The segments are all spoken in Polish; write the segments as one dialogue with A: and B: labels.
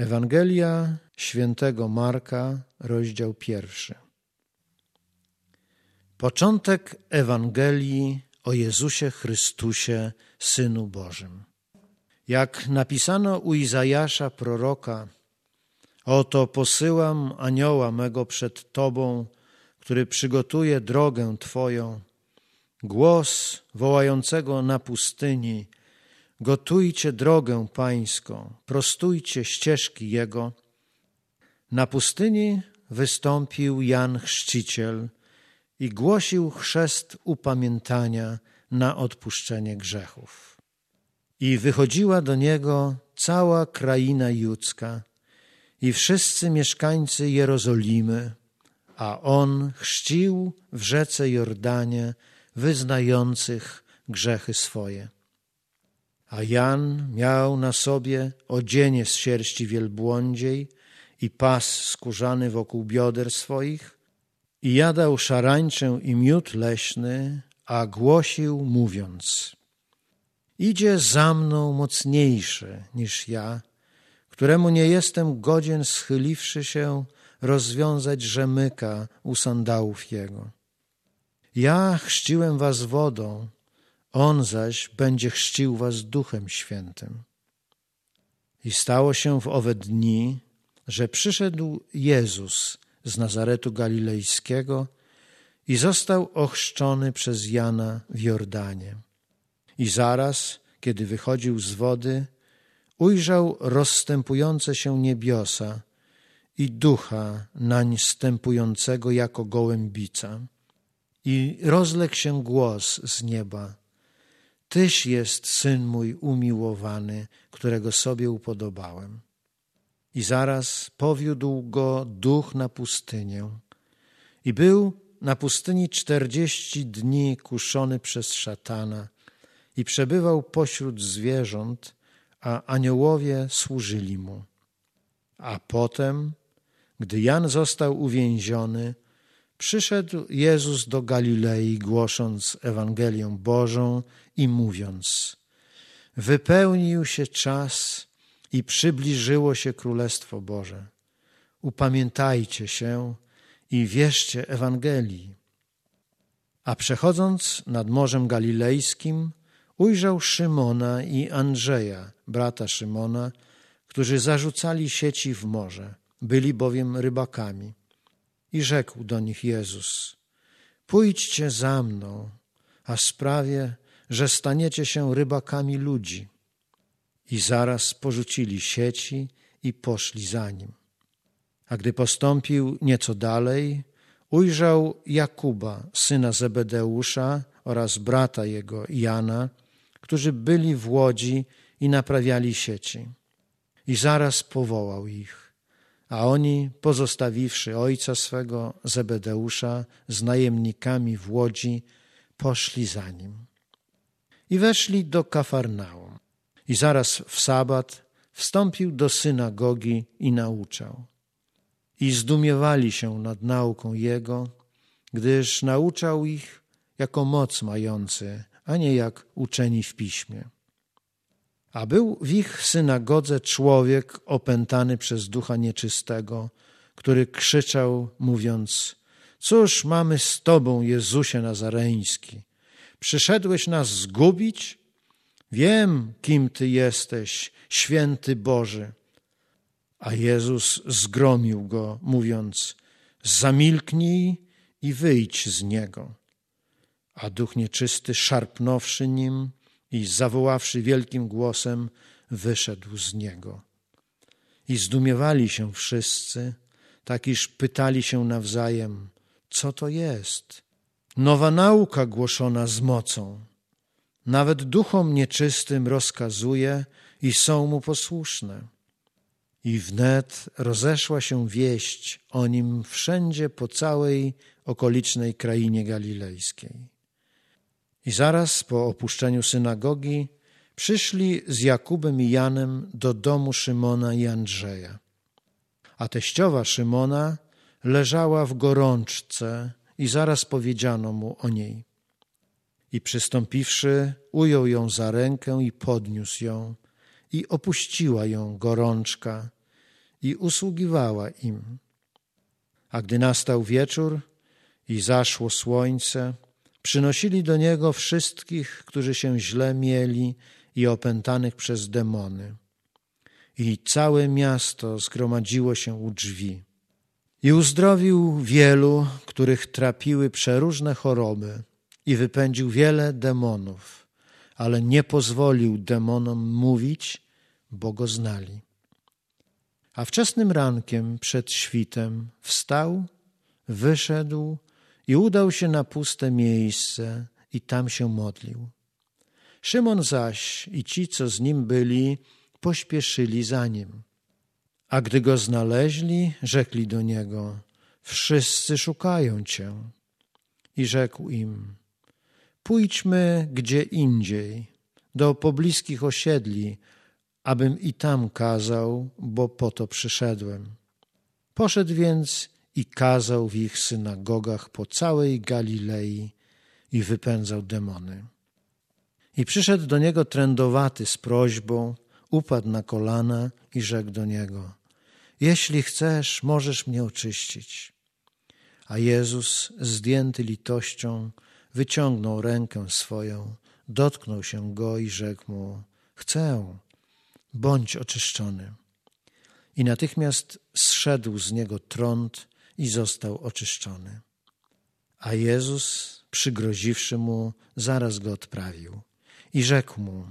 A: Ewangelia świętego Marka, rozdział pierwszy. Początek Ewangelii o Jezusie Chrystusie, Synu Bożym. Jak napisano u Izajasza proroka, oto posyłam anioła mego przed Tobą, który przygotuje drogę Twoją. Głos wołającego na pustyni, gotujcie drogę Pańską, prostujcie ścieżki Jego. Na pustyni wystąpił Jan Chrzciciel i głosił chrzest upamiętania na odpuszczenie grzechów. I wychodziła do niego cała kraina judzka i wszyscy mieszkańcy Jerozolimy, a on chrzcił w rzece Jordanie wyznających grzechy swoje. A Jan miał na sobie odzienie z sierści wielbłądziej i pas skórzany wokół bioder swoich i jadał szarańczę i miód leśny, a głosił mówiąc Idzie za mną mocniejszy niż ja, któremu nie jestem godzien schyliwszy się rozwiązać rzemyka u sandałów jego. Ja chrzciłem was wodą, on zaś będzie chrzcił was Duchem Świętym. I stało się w owe dni, że przyszedł Jezus z Nazaretu Galilejskiego i został ochrzczony przez Jana w Jordanie. I zaraz, kiedy wychodził z wody, ujrzał rozstępujące się niebiosa i ducha nań stępującego jako gołębica. I rozległ się głos z nieba. Tyś jest syn mój umiłowany, którego sobie upodobałem. I zaraz powiódł go duch na pustynię. I był na pustyni czterdzieści dni kuszony przez szatana i przebywał pośród zwierząt, a aniołowie służyli mu. A potem, gdy Jan został uwięziony, przyszedł Jezus do Galilei, głosząc Ewangelię Bożą i mówiąc: Wypełnił się czas i przybliżyło się Królestwo Boże. Upamiętajcie się i wierzcie Ewangelii. A przechodząc nad Morzem Galilejskim, ujrzał Szymona i Andrzeja, brata Szymona, którzy zarzucali sieci w morze, byli bowiem rybakami. I rzekł do nich Jezus: Pójdźcie za mną, a sprawię, że staniecie się rybakami ludzi. I zaraz porzucili sieci i poszli za nim. A gdy postąpił nieco dalej, ujrzał Jakuba, syna Zebedeusza oraz brata jego Jana, którzy byli w łodzi i naprawiali sieci. I zaraz powołał ich, a oni, pozostawiwszy ojca swego Zebedeusza z najemnikami w łodzi, poszli za nim. I weszli do Kafarnaum. I zaraz w sabat wstąpił do synagogi i nauczał. I zdumiewali się nad nauką Jego, gdyż nauczał ich jako moc mający, a nie jak uczeni w piśmie. A był w ich synagodze człowiek opętany przez ducha nieczystego, który krzyczał, mówiąc: Cóż mamy z Tobą, Jezusie Nazareński? Przyszedłeś nas zgubić? Wiem, kim Ty jesteś, święty Boży. A Jezus zgromił go, mówiąc: Zamilknij i wyjdź z niego. A duch nieczysty, szarpnąwszy nim i zawoławszy wielkim głosem, wyszedł z niego. I zdumiewali się wszyscy, tak iż pytali się nawzajem, co to jest? Nowa nauka głoszona z mocą. Nawet duchom nieczystym rozkazuje i są mu posłuszne. I wnet rozeszła się wieść o nim wszędzie po całej okolicznej krainie galilejskiej. I zaraz po opuszczeniu synagogi przyszli z Jakubem i Janem do domu Szymona i Andrzeja. A teściowa Szymona leżała w gorączce i zaraz powiedziano mu o niej. I przystąpiwszy, ujął ją za rękę i podniósł ją, i opuściła ją gorączka, i usługiwała im. A gdy nastał wieczór i zaszło słońce, przynosili do niego wszystkich, którzy się źle mieli i opętanych przez demony. I całe miasto zgromadziło się u drzwi. I uzdrowił wielu, których trapiły przeróżne choroby, i wypędził wiele demonów, ale nie pozwolił demonom mówić, bo go znali. A wczesnym rankiem przed świtem wstał, wyszedł i udał się na puste miejsce i tam się modlił. Szymon zaś i ci, co z nim byli, pośpieszyli za nim. A gdy go znaleźli, rzekli do niego: Wszyscy szukają cię. I rzekł im: Pójdźmy gdzie indziej, do pobliskich osiedli, abym i tam kazał, bo po to przyszedłem. Poszedł więc i kazał w ich synagogach po całej Galilei i wypędzał demony. I przyszedł do niego trędowaty z prośbą, upadł na kolana i rzekł do niego: Jeśli chcesz, możesz mnie oczyścić. A Jezus, zdjęty litością, wyciągnął rękę swoją, dotknął się go i rzekł mu: Chcę, bądź oczyszczony. I natychmiast zszedł z niego trąd i został oczyszczony. A Jezus, przygroziwszy mu, zaraz go odprawił i rzekł mu: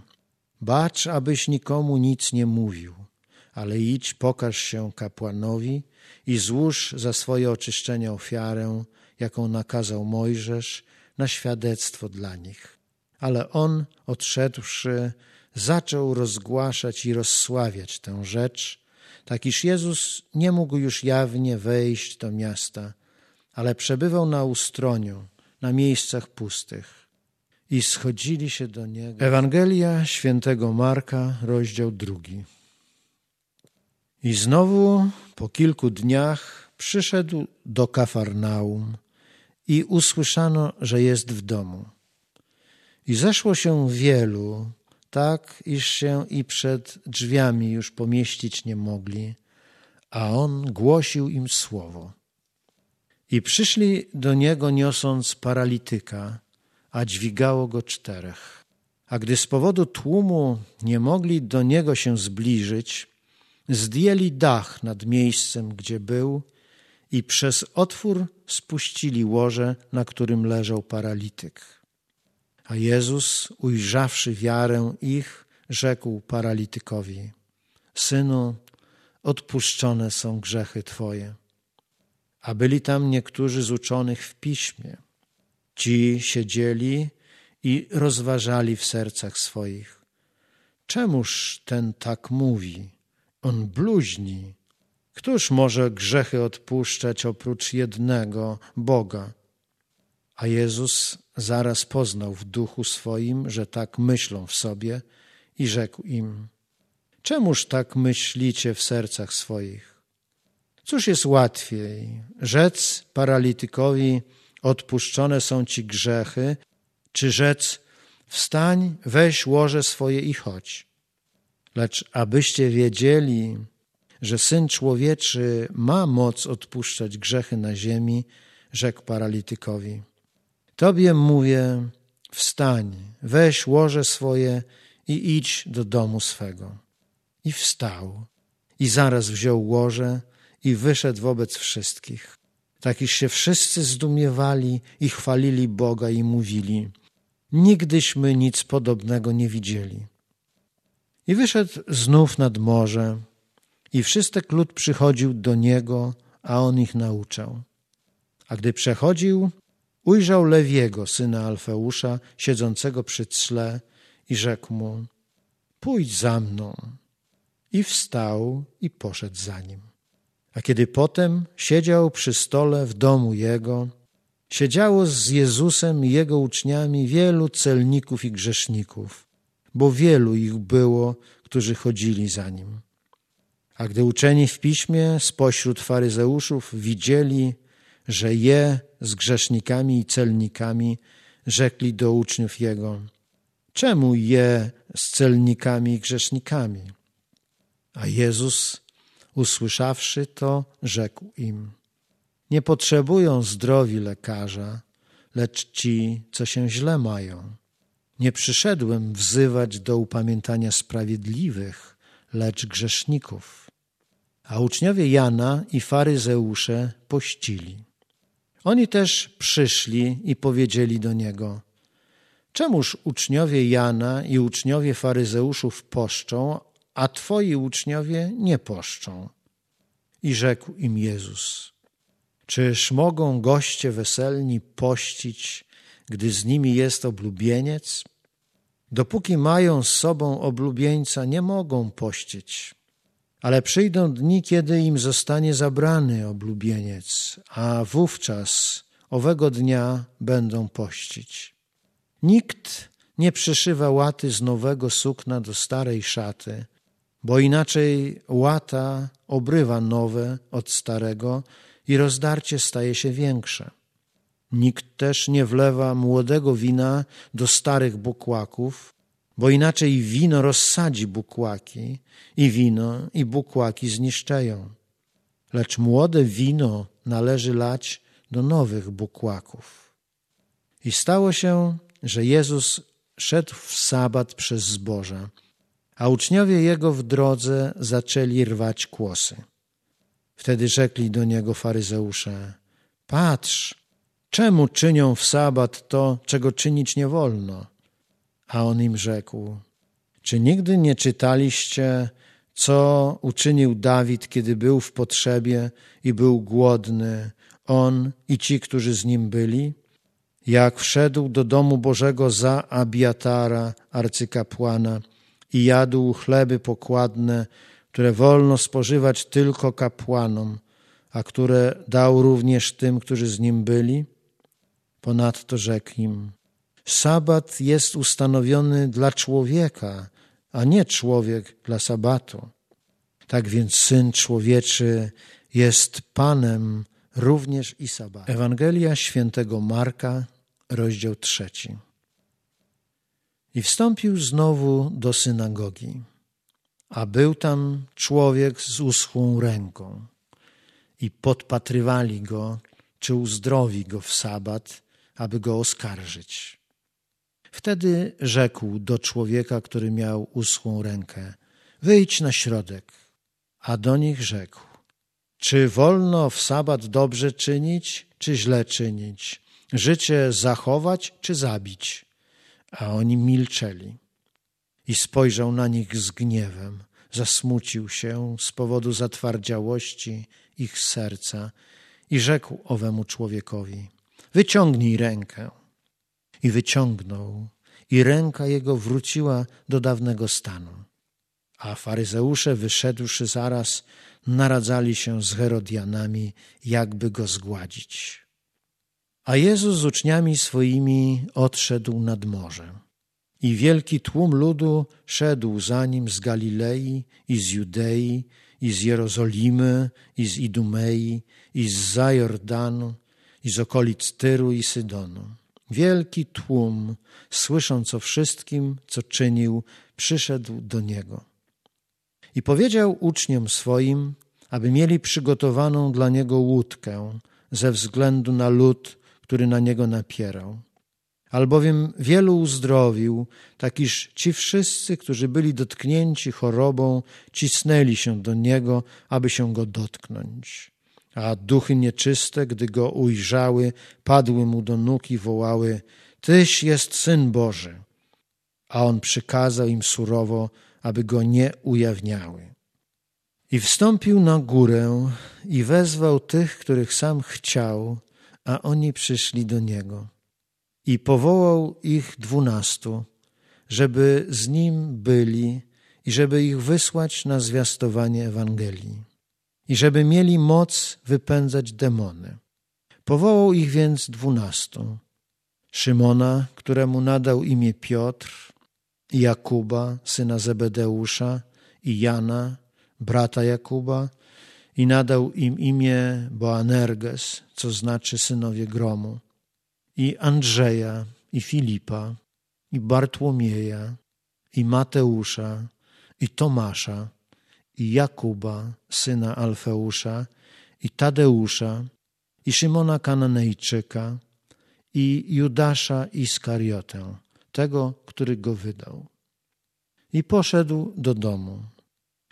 A: Bacz, abyś nikomu nic nie mówił, ale idź, pokaż się kapłanowi i złóż za swoje oczyszczenie ofiarę, jaką nakazał Mojżesz, na świadectwo dla nich. Ale on, odszedłszy, zaczął rozgłaszać i rozsławiać tę rzecz, tak iż Jezus nie mógł już jawnie wejść do miasta, ale przebywał na ustroniu, na miejscach pustych. I schodzili się do niego. Ewangelia świętego Marka, rozdział drugi. I znowu po kilku dniach przyszedł do Kafarnaum i usłyszano, że jest w domu. I zeszło się wielu, tak iż się i przed drzwiami już pomieścić nie mogli, a on głosił im słowo. I przyszli do niego niosąc paralityka, a dźwigało go czterech. A gdy z powodu tłumu nie mogli do niego się zbliżyć, zdjęli dach nad miejscem, gdzie był, i przez otwór spuścili łoże, na którym leżał paralityk. A Jezus, ujrzawszy wiarę ich, rzekł paralitykowi: Synu, odpuszczone są grzechy Twoje. A byli tam niektórzy z uczonych w piśmie. Ci siedzieli i rozważali w sercach swoich. Czemuż ten tak mówi? On bluźni. Któż może grzechy odpuszczać oprócz jednego Boga? A Jezus zaraz poznał w duchu swoim, że tak myślą w sobie i rzekł im: Czemuż tak myślicie w sercach swoich? Cóż jest łatwiej, rzec paralitykowi: Odpuszczone są ci grzechy, czy rzec: Wstań, weź łoże swoje i chodź. Lecz abyście wiedzieli, że Syn Człowieczy ma moc odpuszczać grzechy na ziemi, rzekł paralitykowi. Tobie mówię, wstań, weź łoże swoje i idź do domu swego. I wstał, i zaraz wziął łoże i wyszedł wobec wszystkich. Tak iż się wszyscy zdumiewali i chwalili Boga i mówili, nigdyśmy nic podobnego nie widzieli. I wyszedł znów nad morze i wszystek lud przychodził do niego, a on ich nauczał. A gdy przechodził, ujrzał Lewiego, syna Alfeusza, siedzącego przy cle i rzekł mu, pójdź za mną. I wstał i poszedł za nim. A kiedy potem siedział przy stole w domu jego, siedziało z Jezusem i jego uczniami wielu celników i grzeszników, bo wielu ich było, którzy chodzili za nim. A gdy uczeni w piśmie spośród faryzeuszów widzieli, że je z grzesznikami i celnikami, rzekli do uczniów jego: Czemu je z celnikami i grzesznikami? A Jezus, usłyszawszy to, rzekł im: Nie potrzebują zdrowi lekarza, lecz ci, co się źle mają. Nie przyszedłem wzywać do upamiętania sprawiedliwych, lecz grzeszników. A uczniowie Jana i faryzeusze pościli. Oni też przyszli i powiedzieli do niego: Czemuż uczniowie Jana i uczniowie faryzeuszów poszczą, a twoi uczniowie nie poszczą? I rzekł im Jezus: Czyż mogą goście weselni pościć, gdy z nimi jest oblubieniec? Dopóki mają z sobą oblubieńca, nie mogą pościć. Ale przyjdą dni, kiedy im zostanie zabrany oblubieniec, a wówczas owego dnia będą pościć. Nikt nie przyszywa łaty z nowego sukna do starej szaty, bo inaczej łata obrywa nowe od starego i rozdarcie staje się większe. Nikt też nie wlewa młodego wina do starych bukłaków, bo inaczej wino rozsadzi bukłaki i wino i bukłaki zniszczeją. Lecz młode wino należy lać do nowych bukłaków. I stało się, że Jezus szedł w sabat przez zboża, a uczniowie Jego w drodze zaczęli rwać kłosy. Wtedy rzekli do Niego faryzeusze, patrz, czemu czynią w sabat to, czego czynić nie wolno? A on im rzekł, czy nigdy nie czytaliście, co uczynił Dawid, kiedy był w potrzebie i był głodny, on i ci, którzy z nim byli? Jak wszedł do domu Bożego za Abiatara, arcykapłana, i jadł chleby pokładne, które wolno spożywać tylko kapłanom, a które dał również tym, którzy z nim byli? Ponadto rzekł im, Sabat jest ustanowiony dla człowieka, a nie człowiek dla sabatu. Tak więc Syn Człowieczy jest Panem również i sabatu. Ewangelia świętego Marka, rozdział trzeci. I wstąpił znowu do synagogi, a był tam człowiek z uschłą ręką. I podpatrywali go, czy uzdrowi go w sabat, aby go oskarżyć. Wtedy rzekł do człowieka, który miał uschłą rękę: Wyjdź na środek. A do nich rzekł: Czy wolno w sabat dobrze czynić, czy źle czynić? Życie zachować, czy zabić? A oni milczeli. I spojrzał na nich z gniewem, zasmucił się z powodu zatwardziałości ich serca i rzekł owemu człowiekowi: Wyciągnij rękę i wyciągnął, i ręka jego wróciła do dawnego stanu. A faryzeusze, wyszedłszy zaraz, naradzali się z Herodianami, jakby go zgładzić. A Jezus z uczniami swoimi odszedł nad morze. I wielki tłum ludu szedł za nim z Galilei i z Judei i z Jerozolimy i z Idumei i z Zajordanu i z okolic Tyru i Sydonu. Wielki tłum, słysząc o wszystkim, co czynił, przyszedł do niego. I powiedział uczniom swoim, aby mieli przygotowaną dla niego łódkę ze względu na lud, który na niego napierał. Albowiem wielu uzdrowił, tak iż ci wszyscy, którzy byli dotknięci chorobą, cisnęli się do niego, aby się go dotknąć a duchy nieczyste, gdy go ujrzały, padły mu do nóg i wołały: Tyś jest syn Boży. A on przykazał im surowo, aby go nie ujawniały. I wstąpił na górę i wezwał tych, których sam chciał, a oni przyszli do niego. I powołał ich dwunastu, żeby z nim byli i żeby ich wysłać na zwiastowanie Ewangelii i żeby mieli moc wypędzać demony. Powołał ich więc dwunastu. Szymona, któremu nadał imię Piotr, Jakuba, syna Zebedeusza, i Jana, brata Jakuba, i nadał im imię Boanerges, co znaczy synowie gromu, i Andrzeja, i Filipa, i Bartłomieja, i Mateusza, i Tomasza, i Jakuba, syna Alfeusza, i Tadeusza, i Szymona Kananejczyka, i Judasza Iskariotę, tego, który go wydał. I poszedł do domu.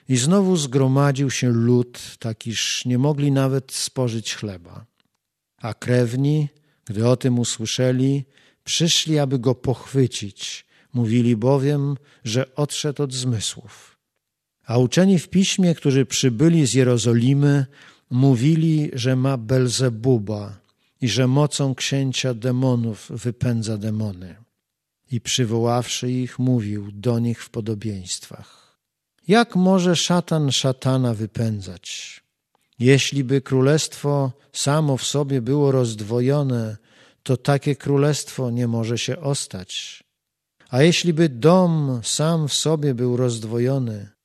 A: I znowu zgromadził się lud, tak iż nie mogli nawet spożyć chleba. A krewni, gdy o tym usłyszeli, przyszli, aby go pochwycić. Mówili bowiem, że odszedł od zmysłów. A uczeni w piśmie, którzy przybyli z Jerozolimy, mówili, że ma Belzebuba i że mocą księcia demonów wypędza demony. I przywoławszy ich, mówił do nich w podobieństwach. Jak może szatan szatana wypędzać? Jeśli by królestwo samo w sobie było rozdwojone, to takie królestwo nie może się ostać. A jeśli by dom sam w sobie był rozdwojony,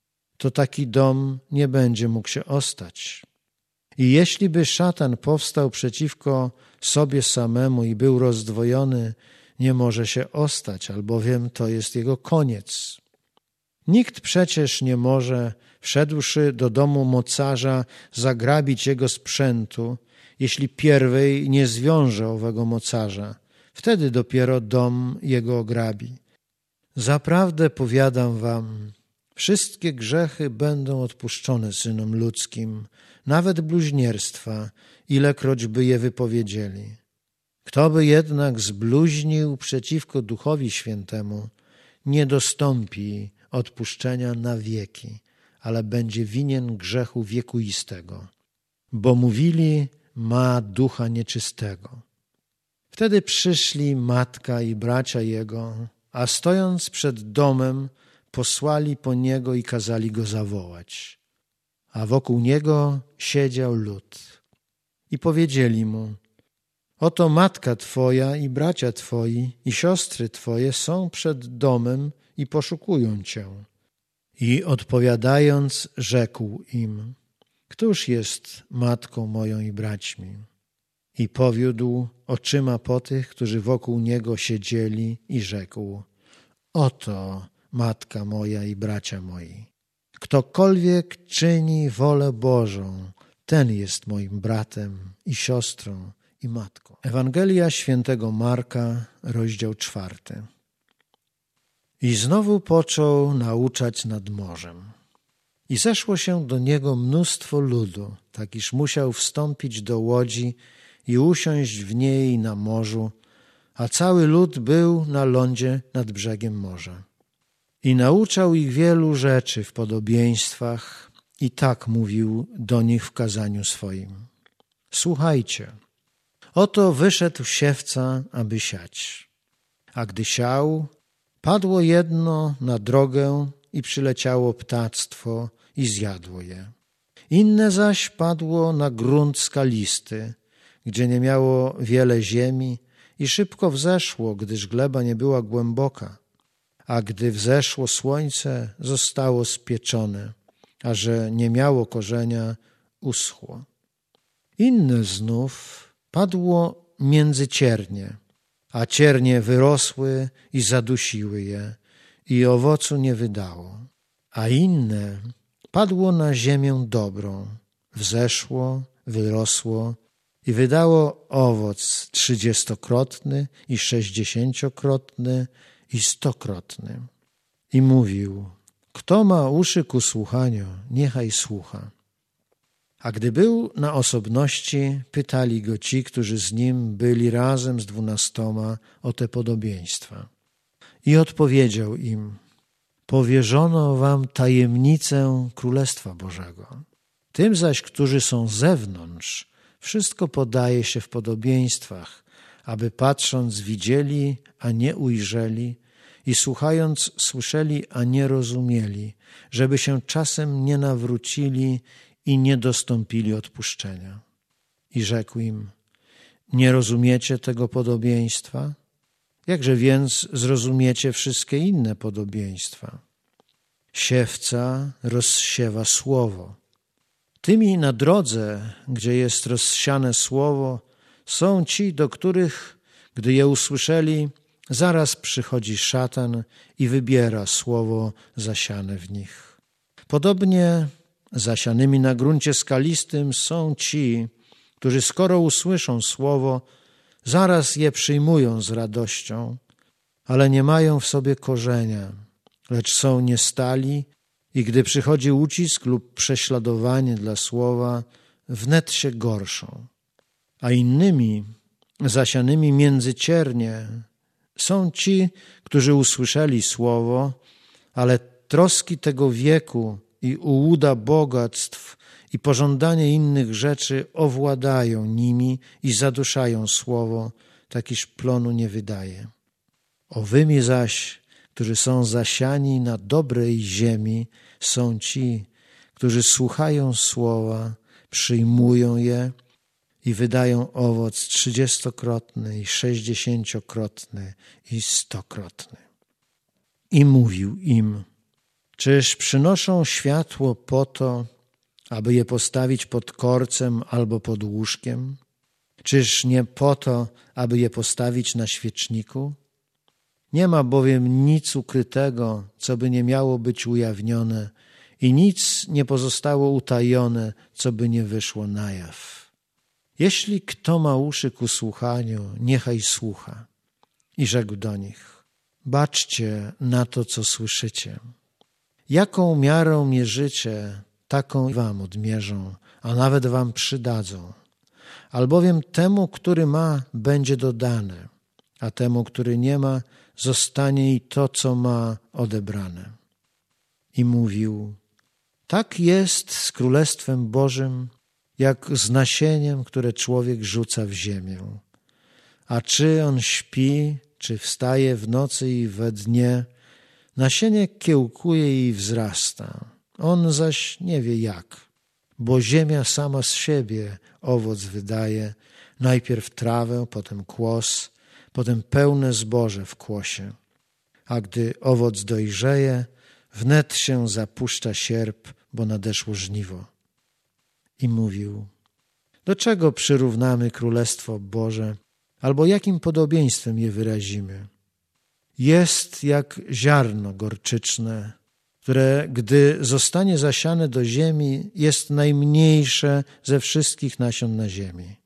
A: to taki dom nie będzie mógł się ostać. I jeśli by szatan powstał przeciwko sobie samemu i był rozdwojony, nie może się ostać, albowiem to jest jego koniec. Nikt przecież nie może, wszedłszy do domu mocarza, zagrabić jego sprzętu, jeśli pierwej nie zwiąże owego mocarza. Wtedy dopiero dom jego ograbi. Zaprawdę powiadam wam, wszystkie grzechy będą odpuszczone synom ludzkim, nawet bluźnierstwa, ilekroć by je wypowiedzieli. Kto by jednak zbluźnił przeciwko Duchowi Świętemu, nie dostąpi odpuszczenia na wieki, ale będzie winien grzechu wiekuistego, bo mówili, ma ducha nieczystego. Wtedy przyszli matka i bracia jego, a stojąc przed domem, posłali po niego i kazali go zawołać. A wokół niego siedział lud. I powiedzieli mu: Oto matka twoja i bracia twoi i siostry twoje są przed domem i poszukują cię. I odpowiadając, rzekł im: Któż jest matką moją i braćmi? I powiódł oczyma po tych, którzy wokół niego siedzieli, i rzekł: Oto matka moja i bracia moi. Ktokolwiek czyni wolę Bożą, ten jest moim bratem i siostrą i matką. Ewangelia świętego Marka, rozdział czwarty. I znowu począł nauczać nad morzem. I zeszło się do niego mnóstwo ludu, tak iż musiał wstąpić do łodzi i usiąść w niej na morzu, a cały lud był na lądzie nad brzegiem morza. I nauczał ich wielu rzeczy w podobieństwach, i tak mówił do nich w kazaniu swoim. Słuchajcie, oto wyszedł siewca, aby siać. A gdy siał, padło jedno na drogę i przyleciało ptactwo i zjadło je. Inne zaś padło na grunt skalisty, gdzie nie miało wiele ziemi i szybko wzeszło, gdyż gleba nie była głęboka. A gdy wzeszło słońce, zostało spieczone, a że nie miało korzenia, uschło. Inne znów padło między ciernie, a ciernie wyrosły i zadusiły je, i owocu nie wydało. A inne padło na ziemię dobrą, wzeszło, wyrosło i wydało owoc trzydziestokrotny i sześćdziesięciokrotny i stokrotny. I mówił, kto ma uszy ku słuchaniu, niechaj słucha. A gdy był na osobności, pytali go ci, którzy z nim byli razem z dwunastoma o te podobieństwa. I odpowiedział im, powierzono wam tajemnicę Królestwa Bożego. Tym zaś, którzy są zewnątrz, wszystko podaje się w podobieństwach, aby patrząc widzieli, a nie ujrzeli, i słuchając słyszeli, a nie rozumieli, żeby się czasem nie nawrócili i nie dostąpili odpuszczenia. I rzekł im, nie rozumiecie tego podobieństwa? Jakże więc zrozumiecie wszystkie inne podobieństwa? Siewca rozsiewa słowo. Tymi na drodze, gdzie jest rozsiane słowo, są ci, do których, gdy je usłyszeli, zaraz przychodzi szatan i wybiera słowo zasiane w nich. Podobnie Zasianymi na gruncie skalistym są ci, którzy skoro usłyszą słowo, zaraz je przyjmują z radością, ale nie mają w sobie korzenia, lecz są niestali i gdy przychodzi ucisk lub prześladowanie dla słowa, wnet się gorszą. A innymi, zasianymi między ciernie, są ci, którzy usłyszeli słowo, ale troski tego wieku i ułuda bogactw i pożądanie innych rzeczy owładają nimi i zaduszają słowo, tak iż plonu nie wydaje. Owymi zaś, którzy są zasiani na dobrej ziemi, są ci, którzy słuchają słowa, przyjmują je i wydają owoc trzydziestokrotny i sześćdziesięciokrotny i stokrotny. I mówił im, czyż przynoszą światło po to, aby je postawić pod korcem albo pod łóżkiem? Czyż nie po to, aby je postawić na świeczniku? Nie ma bowiem nic ukrytego, co by nie miało być ujawnione, i nic nie pozostało utajone, co by nie wyszło na jaw. Jeśli kto ma uszy ku słuchaniu, niechaj słucha. I rzekł do nich: Baczcie na to, co słyszycie. Jaką miarą mierzycie, taką wam odmierzą, a nawet wam przydadzą. Albowiem temu, który ma, będzie dodane, a temu, który nie ma, zostanie i to, co ma, odebrane. I mówił: Tak jest z Królestwem Bożym, jak z nasieniem, które człowiek rzuca w ziemię. A czy on śpi, czy wstaje w nocy i we dnie, nasienie kiełkuje i wzrasta. On zaś nie wie jak, bo ziemia sama z siebie owoc wydaje, najpierw trawę, potem kłos, potem pełne zboże w kłosie. A gdy owoc dojrzeje, wnet się zapuszcza sierp, bo nadeszło żniwo. I mówił, do czego przyrównamy Królestwo Boże, albo jakim podobieństwem je wyrazimy? Jest jak ziarno gorczyczne, które, gdy zostanie zasiane do ziemi, jest najmniejsze ze wszystkich nasion na ziemi.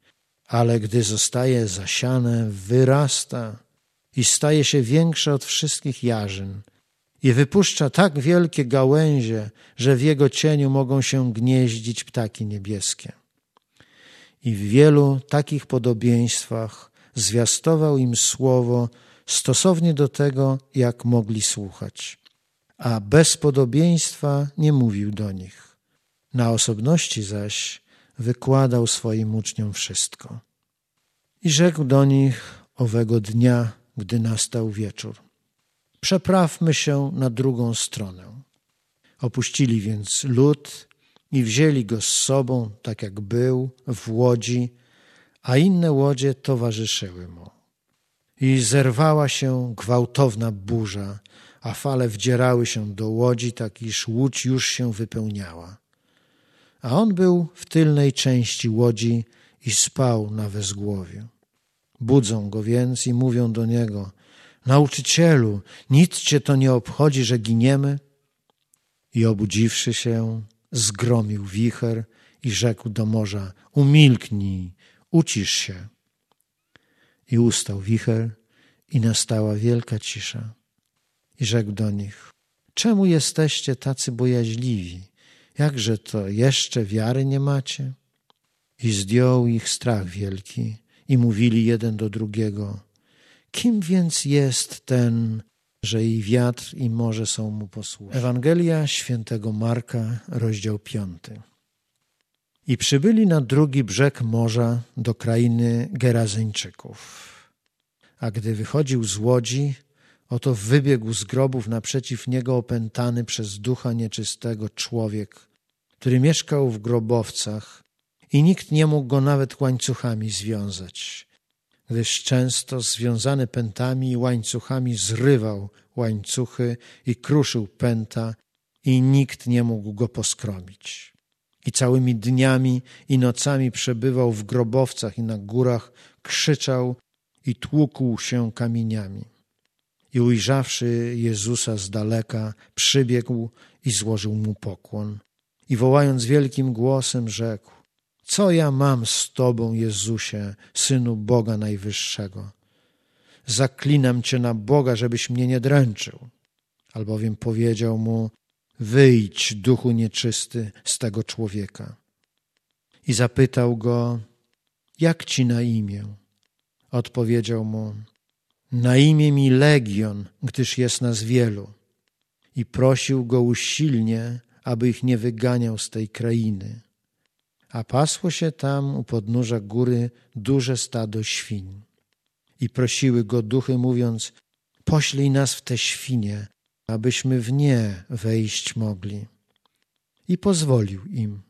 A: Ale gdy zostaje zasiane, wyrasta i staje się większe od wszystkich jarzyn i wypuszcza tak wielkie gałęzie, że w jego cieniu mogą się gnieździć ptaki niebieskie. I w wielu takich podobieństwach zwiastował im słowo stosownie do tego, jak mogli słuchać a bez podobieństwa nie mówił do nich. Na osobności zaś wykładał swoim uczniom wszystko. I rzekł do nich owego dnia, gdy nastał wieczór. Przeprawmy się na drugą stronę. Opuścili więc lud i wzięli go z sobą, tak jak był, w łodzi, a inne łodzie towarzyszyły mu. I zerwała się gwałtowna burza, a fale wdzierały się do łodzi, tak iż łódź już się wypełniała. A on był w tylnej części łodzi i spał na wezgłowiu. Budzą go więc i mówią do niego: Nauczycielu, nic cię to nie obchodzi, że giniemy? I obudziwszy się, zgromił wicher i rzekł do morza: Umilknij, ucisz się. I ustał wicher i nastała wielka cisza. I rzekł do nich: Czemu jesteście tacy bojaźliwi? Jakże to jeszcze wiary nie macie? I zdjął ich strach wielki i mówili jeden do drugiego: Kim więc jest ten, że i wiatr, i morze są mu posłuszne? Ewangelia świętego Marka, rozdział piąty. I przybyli na drugi brzeg morza do krainy Gerazyńczyków. A gdy wychodził z łodzi, Oto wybiegł z grobów naprzeciw niego opętany przez ducha nieczystego człowiek, który mieszkał w grobowcach i nikt nie mógł go nawet łańcuchami związać, gdyż często związany pętami i łańcuchami zrywał łańcuchy i kruszył pęta i nikt nie mógł go poskromić. I całymi dniami i nocami przebywał w grobowcach i na górach, krzyczał i tłukł się kamieniami i ujrzawszy Jezusa z daleka, przybiegł i złożył mu pokłon i wołając wielkim głosem rzekł: Co ja mam z Tobą, Jezusie, synu Boga Najwyższego? Zaklinam Cię na Boga, żebyś mnie nie dręczył. Albowiem powiedział mu: Wyjdź, duchu nieczysty, z tego człowieka. I zapytał go: Jak ci na imię? Odpowiedział mu: Na imię mi legion, gdyż jest nas wielu. I prosił go usilnie, aby ich nie wyganiał z tej krainy. A pasło się tam u podnóża góry duże stado świń. I prosiły go duchy, mówiąc: Poślij nas w te świnie, abyśmy w nie wejść mogli. I pozwolił im.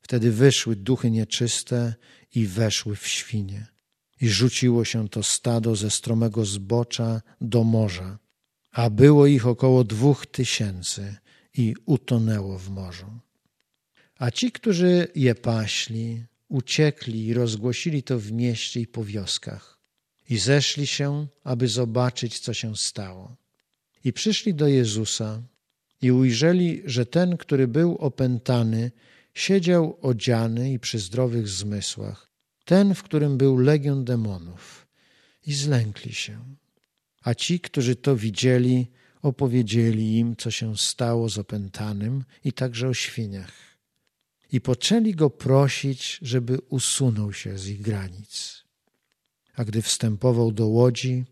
A: Wtedy wyszły duchy nieczyste i weszły w świnie. I rzuciło się to stado ze stromego zbocza do morza, a było ich około dwóch tysięcy i utonęło w morzu. A ci, którzy je paśli, uciekli i rozgłosili to w mieście i po wioskach i zeszli się, aby zobaczyć, co się stało. I przyszli do Jezusa i ujrzeli, że ten, który był opętany, siedział odziany i przy zdrowych zmysłach, ten, w którym był legion demonów, i zlękli się. A ci, którzy to widzieli, opowiedzieli im, co się stało z opętanym i także o świniach. I poczęli go prosić, żeby usunął się z ich granic. A gdy wstępował do łodzi,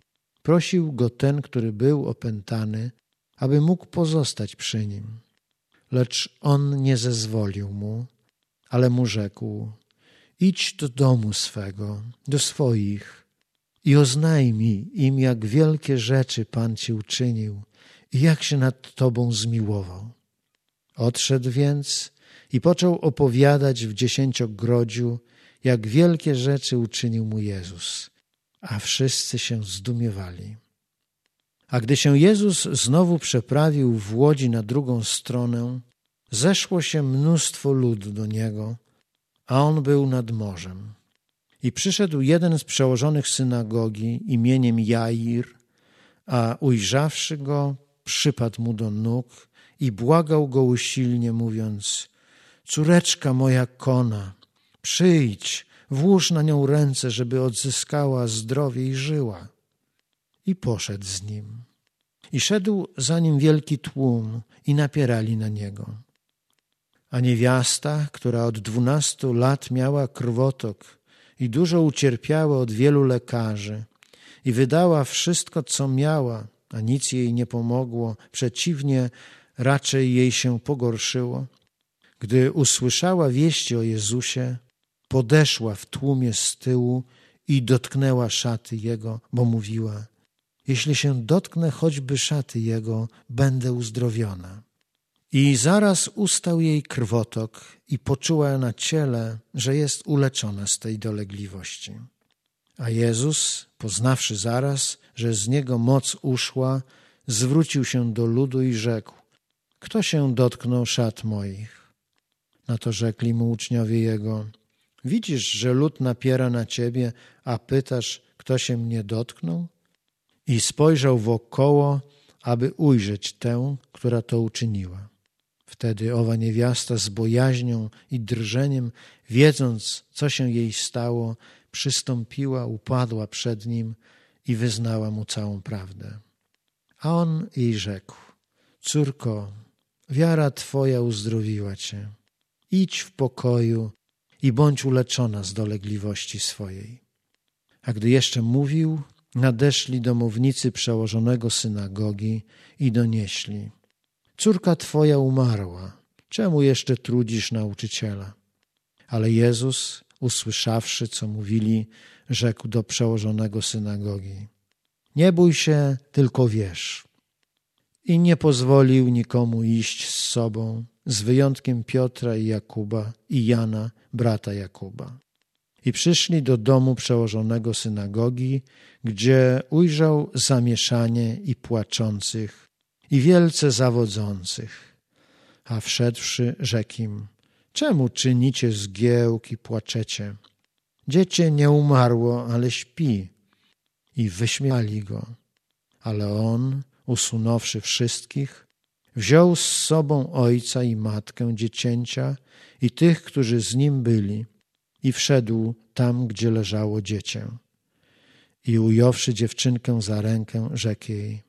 A: prosił go ten, który był opętany, aby mógł pozostać przy nim. Lecz on nie zezwolił mu, ale mu rzekł: Idź do domu swego, do swoich i oznajmij im, jak wielkie rzeczy Pan ci uczynił i jak się nad tobą zmiłował. Odszedł więc i począł opowiadać w dziesięciogrodziu, jak wielkie rzeczy uczynił mu Jezus, a wszyscy się zdumiewali. A gdy się Jezus znowu przeprawił w łodzi na drugą stronę, zeszło się mnóstwo ludu do niego, a on był nad morzem. I przyszedł jeden z przełożonych synagogi imieniem Jair, a ujrzawszy go, przypadł mu do nóg i błagał go usilnie, mówiąc: Córeczka moja kona, przyjdź, włóż na nią ręce, żeby odzyskała zdrowie i żyła. I poszedł z nim. I szedł za nim wielki tłum i napierali na niego. A niewiasta, która od dwunastu lat miała krwotok i dużo ucierpiała od wielu lekarzy i wydała wszystko, co miała, a nic jej nie pomogło, przeciwnie, raczej jej się pogorszyło. Gdy usłyszała wieści o Jezusie, podeszła w tłumie z tyłu i dotknęła szaty Jego, bo mówiła: Jeśli się dotknę choćby szaty Jego, będę uzdrowiona. I zaraz ustał jej krwotok i poczuła na ciele, że jest uleczona z tej dolegliwości. A Jezus, poznawszy zaraz, że z niego moc uszła, zwrócił się do ludu i rzekł: Kto się dotknął szat moich? Na to rzekli mu uczniowie jego: Widzisz, że lud napiera na ciebie, a pytasz, kto się mnie dotknął? I spojrzał wokoło, aby ujrzeć tę, która to uczyniła. Wtedy owa niewiasta z bojaźnią i drżeniem, wiedząc, co się jej stało, przystąpiła, upadła przed nim i wyznała mu całą prawdę. A on jej rzekł: Córko, wiara twoja uzdrowiła cię. Idź w pokoju i bądź uleczona z dolegliwości swojej. A gdy jeszcze mówił, nadeszli domownicy przełożonego synagogi i donieśli: Córka twoja umarła, czemu jeszcze trudzisz nauczyciela? Ale Jezus, usłyszawszy, co mówili, rzekł do przełożonego synagogi: Nie bój się, tylko wierz. I nie pozwolił nikomu iść z sobą, z wyjątkiem Piotra i Jakuba i Jana, brata Jakuba. I przyszli do domu przełożonego synagogi, gdzie ujrzał zamieszanie i płaczących, i wielce zawodzących. A wszedłszy, rzekł im, czemu czynicie zgiełk i płaczecie? Dziecię nie umarło, ale śpi. I wyśmiali go. Ale on, usunąwszy wszystkich, wziął z sobą ojca i matkę dziecięcia i tych, którzy z nim byli, i wszedł tam, gdzie leżało dziecię. I ująwszy dziewczynkę za rękę, rzekł jej: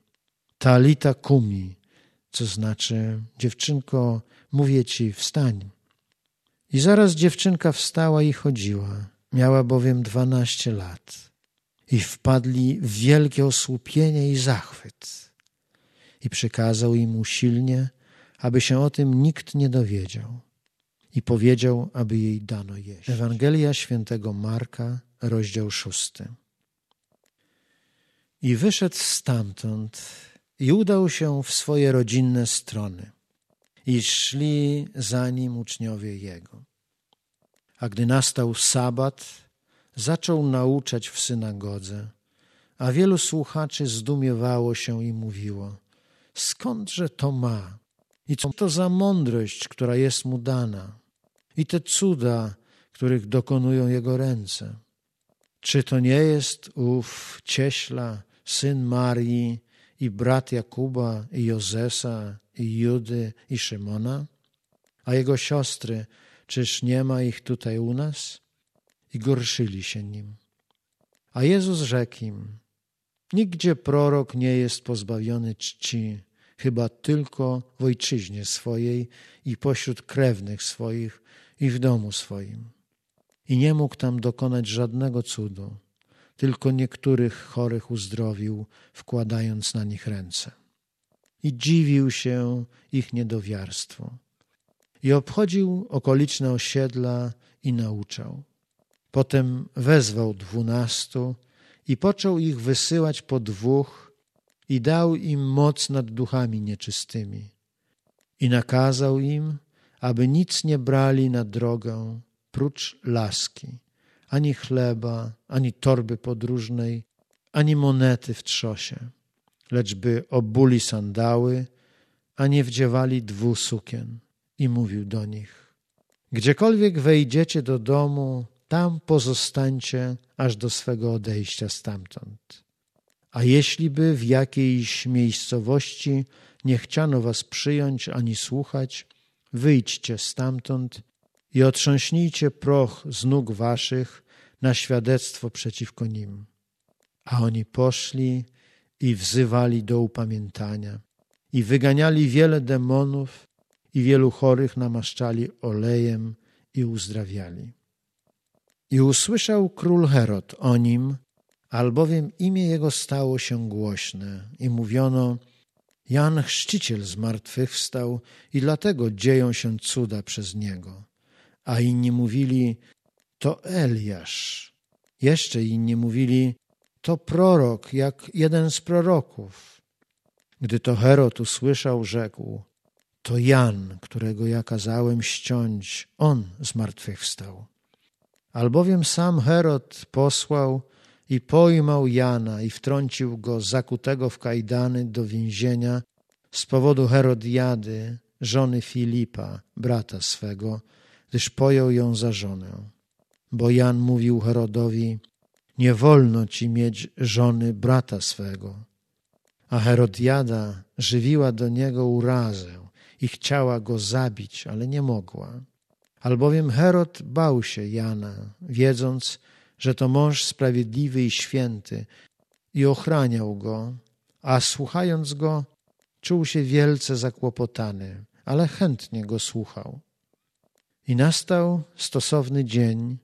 A: Talita kumi, co znaczy: Dziewczynko, mówię ci, wstań. I zaraz dziewczynka wstała i chodziła. Miała bowiem dwanaście lat. I wpadli w wielkie osłupienie i zachwyt. I przykazał im usilnie, aby się o tym nikt nie dowiedział. I powiedział, aby jej dano jeść. Ewangelia świętego Marka, rozdział szósty. I wyszedł stamtąd i udał się w swoje rodzinne strony. I szli za nim uczniowie jego. A gdy nastał sabat, zaczął nauczać w synagodze, a wielu słuchaczy zdumiewało się i mówiło: Skądże to ma? I co to za mądrość, która jest mu dana? I te cuda, których dokonują jego ręce. Czy to nie jest ów cieśla, syn Marii i brat Jakuba i Jozesa i Judy i Szymona? A jego siostry, czyż nie ma ich tutaj u nas? I gorszyli się nim. A Jezus rzekł im, nigdzie prorok nie jest pozbawiony czci, chyba tylko w ojczyźnie swojej i pośród krewnych swoich i w domu swoim. I nie mógł tam dokonać żadnego cudu, tylko niektórych chorych uzdrowił, wkładając na nich ręce. I dziwił się ich niedowiarstwu. I obchodził okoliczne osiedla i nauczał. Potem wezwał dwunastu i począł ich wysyłać po dwóch i dał im moc nad duchami nieczystymi. I nakazał im, aby nic nie brali na drogę prócz laski, ani chleba, ani torby podróżnej, ani monety w trzosie, lecz by obuli sandały, a nie wdziewali dwu sukien. I mówił do nich, gdziekolwiek wejdziecie do domu, tam pozostańcie aż do swego odejścia stamtąd. A jeśli by w jakiejś miejscowości nie chciano was przyjąć ani słuchać, wyjdźcie stamtąd i otrząśnijcie proch z nóg waszych na świadectwo przeciwko nim. A oni poszli i wzywali do upamiętania i wyganiali wiele demonów i wielu chorych namaszczali olejem i uzdrawiali. I usłyszał król Herod o nim, albowiem imię jego stało się głośne i mówiono, Jan Chrzciciel zmartwychwstał i dlatego dzieją się cuda przez niego. A inni mówili, to Eliasz. Jeszcze inni mówili, to prorok, jak jeden z proroków. Gdy to Herod usłyszał, rzekł, to Jan, którego ja kazałem ściąć, on zmartwychwstał. Albowiem sam Herod posłał i pojmał Jana i wtrącił go zakutego w kajdany do więzienia z powodu Herodiady, żony Filipa, brata swego, gdyż pojął ją za żonę. Bo Jan mówił Herodowi, nie wolno ci mieć żony brata swego. A Herodiada żywiła do niego urazę i chciała go zabić, ale nie mogła. Albowiem Herod bał się Jana, wiedząc, że to mąż sprawiedliwy i święty i ochraniał go, a słuchając go, czuł się wielce zakłopotany, ale chętnie go słuchał. I nastał stosowny dzień,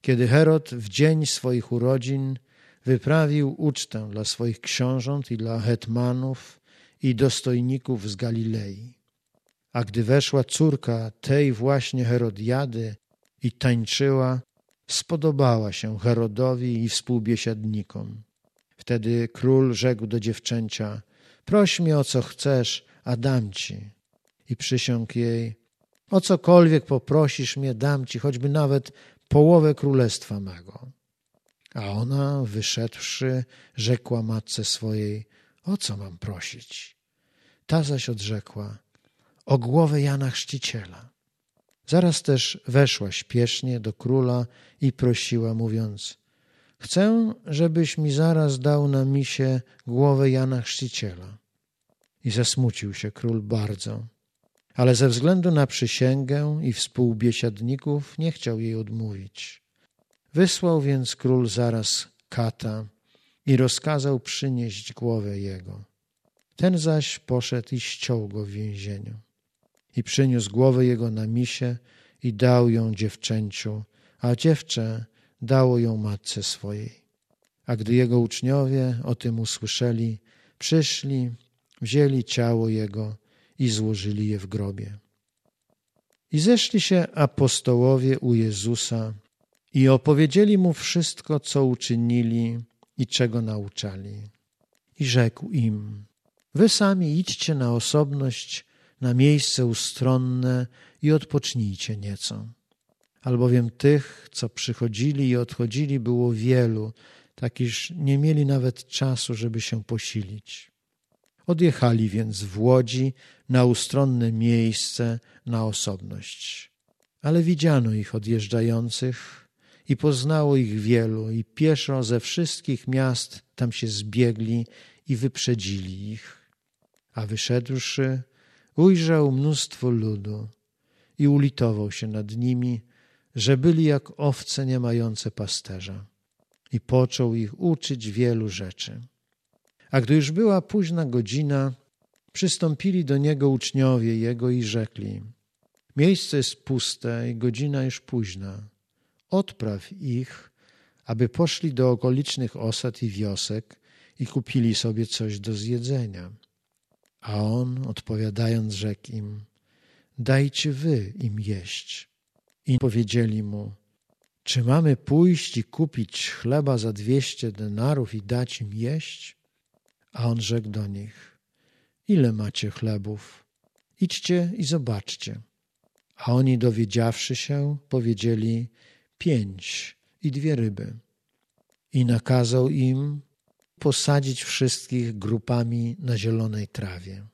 A: kiedy Herod w dzień swoich urodzin wyprawił ucztę dla swoich książąt i dla hetmanów i dostojników z Galilei. A gdy weszła córka tej właśnie Herodiady i tańczyła, spodobała się Herodowi i współbiesiadnikom. Wtedy król rzekł do dziewczęcia, proś mnie o co chcesz, a dam ci. I przysiągł jej, o cokolwiek poprosisz mnie, dam ci, choćby nawet połowę królestwa mego. A ona, wyszedłszy, rzekła matce swojej, o co mam prosić? Ta zaś odrzekła, o głowę Jana Chrzciciela. Zaraz też weszła śpiesznie do króla i prosiła, mówiąc: Chcę, żebyś mi zaraz dał na misie głowę Jana Chrzciciela. I zasmucił się król bardzo. Ale ze względu na przysięgę i współbiesiadników nie chciał jej odmówić. Wysłał więc król zaraz kata i rozkazał przynieść głowę jego. Ten zaś poszedł i ściął go w więzieniu. I przyniósł głowę jego na misie i dał ją dziewczęciu, a dziewczę dało ją matce swojej. A gdy jego uczniowie o tym usłyszeli, przyszli, wzięli ciało jego i złożyli je w grobie. I zeszli się apostołowie u Jezusa i opowiedzieli mu wszystko, co uczynili i czego nauczali. I rzekł im: Wy sami idźcie na osobność, na miejsce ustronne i odpocznijcie nieco. Albowiem tych, co przychodzili i odchodzili, było wielu, tak iż nie mieli nawet czasu, żeby się posilić. Odjechali więc w łodzi na ustronne miejsce, na osobność. Ale widziano ich odjeżdżających i poznało ich wielu, i pieszo ze wszystkich miast tam się zbiegli i wyprzedzili ich. A wyszedłszy, ujrzał mnóstwo ludu i ulitował się nad nimi, że byli jak owce nie mające pasterza i począł ich uczyć wielu rzeczy. A gdy już była późna godzina, przystąpili do niego uczniowie jego i rzekli: Miejsce jest puste i godzina już późna. Odpraw ich, aby poszli do okolicznych osad i wiosek i kupili sobie coś do zjedzenia. A on, odpowiadając, rzekł im: Dajcie wy im jeść. I powiedzieli mu: czy mamy pójść i kupić chleba za dwieście denarów i dać im jeść? A on rzekł do nich: Ile macie chlebów? Idźcie i zobaczcie. A oni, dowiedziawszy się, powiedzieli: Pięć i dwie ryby. I nakazał im posadzić wszystkich grupami na zielonej trawie.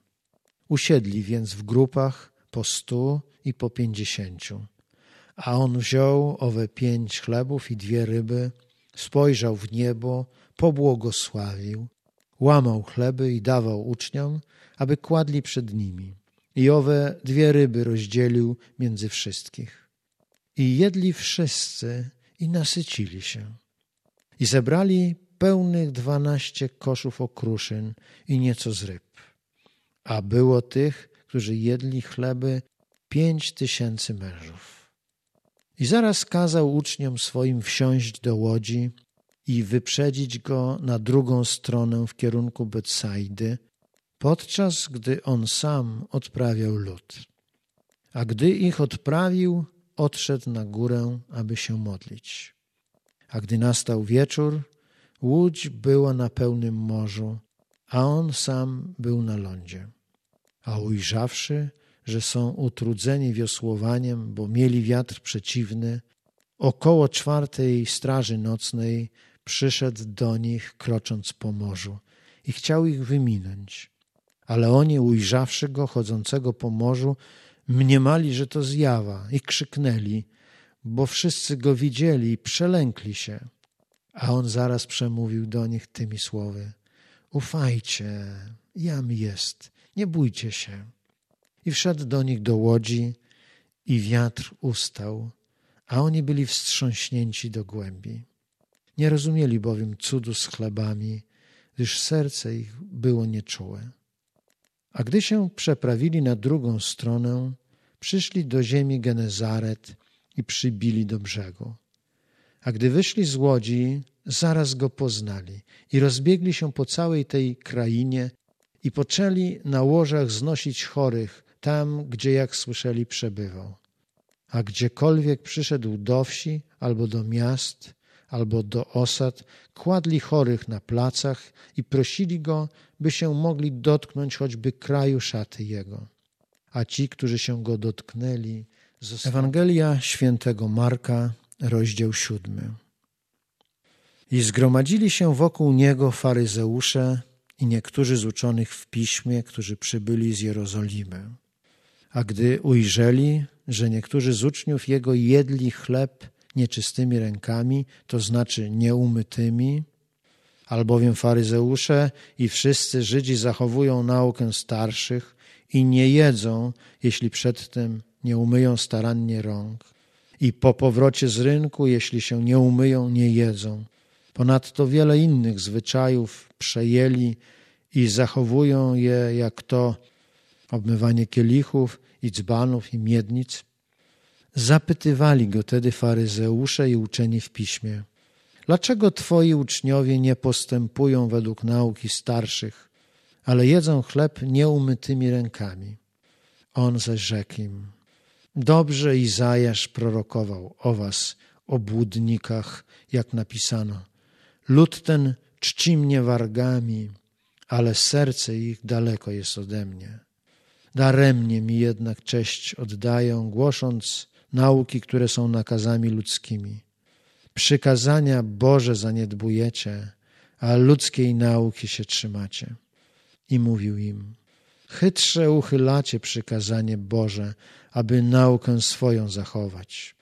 A: Usiedli więc w grupach po stu i po pięćdziesięciu. A on wziął owe pięć chlebów i dwie ryby, spojrzał w niebo, pobłogosławił, łamał chleby i dawał uczniom, aby kładli przed nimi. I owe dwie ryby rozdzielił między wszystkich. I jedli wszyscy i nasycili się. I zebrali pełnych dwanaście koszów okruszyn i nieco z ryb. A było tych, którzy jedli chleby, pięć tysięcy mężów. I zaraz kazał uczniom swoim wsiąść do łodzi i wyprzedzić go na drugą stronę w kierunku Betsaidy, podczas gdy on sam odprawiał lud. A gdy ich odprawił, odszedł na górę, aby się modlić. A gdy nastał wieczór, łódź była na pełnym morzu, a on sam był na lądzie. A ujrzawszy, że są utrudzeni wiosłowaniem, bo mieli wiatr przeciwny, około czwartej straży nocnej przyszedł do nich, krocząc po morzu i chciał ich wyminąć. Ale oni, ujrzawszy go chodzącego po morzu, mniemali, że to zjawa i krzyknęli, bo wszyscy go widzieli i przelękli się. A on zaraz przemówił do nich tymi słowy: Ufajcie, jam jest, nie bójcie się. I wszedł do nich do łodzi i wiatr ustał, a oni byli wstrząśnięci do głębi. Nie rozumieli bowiem cudu z chlebami, gdyż serce ich było nieczułe. A gdy się przeprawili na drugą stronę, przyszli do ziemi Genezaret i przybili do brzegu. A gdy wyszli z łodzi, zaraz go poznali i rozbiegli się po całej tej krainie i poczęli na łożach znosić chorych, tam, gdzie jak słyszeli przebywał. A gdziekolwiek przyszedł do wsi, albo do miast, albo do osad, kładli chorych na placach i prosili go, by się mogli dotknąć choćby kraju szaty jego. A ci, którzy się go dotknęli, zostali... Ewangelia świętego Marka, rozdział siódmy. I zgromadzili się wokół niego faryzeusze i niektórzy z uczonych w piśmie, którzy przybyli z Jerozolimy. A gdy ujrzeli, że niektórzy z uczniów jego jedli chleb nieczystymi rękami, to znaczy nieumytymi, albowiem faryzeusze i wszyscy Żydzi zachowują naukę starszych i nie jedzą, jeśli przedtem nie umyją starannie rąk. I po powrocie z rynku, jeśli się nie umyją, nie jedzą. Ponadto wiele innych zwyczajów przejęli i zachowują je, jak to obmywanie kielichów i dzbanów i miednic. Zapytywali go tedy faryzeusze i uczeni w piśmie. Dlaczego twoi uczniowie nie postępują według nauki starszych, ale jedzą chleb nieumytymi rękami? On zaś rzekł im, dobrze Izajasz prorokował o was, obłudnikach, jak napisano. Lud ten czci mnie wargami, ale serce ich daleko jest ode mnie. Daremnie mi jednak cześć oddają, głosząc nauki, które są nakazami ludzkimi. Przykazania Boże zaniedbujecie, a ludzkiej nauki się trzymacie. I mówił im, chytrze uchylacie przykazanie Boże, aby naukę swoją zachować.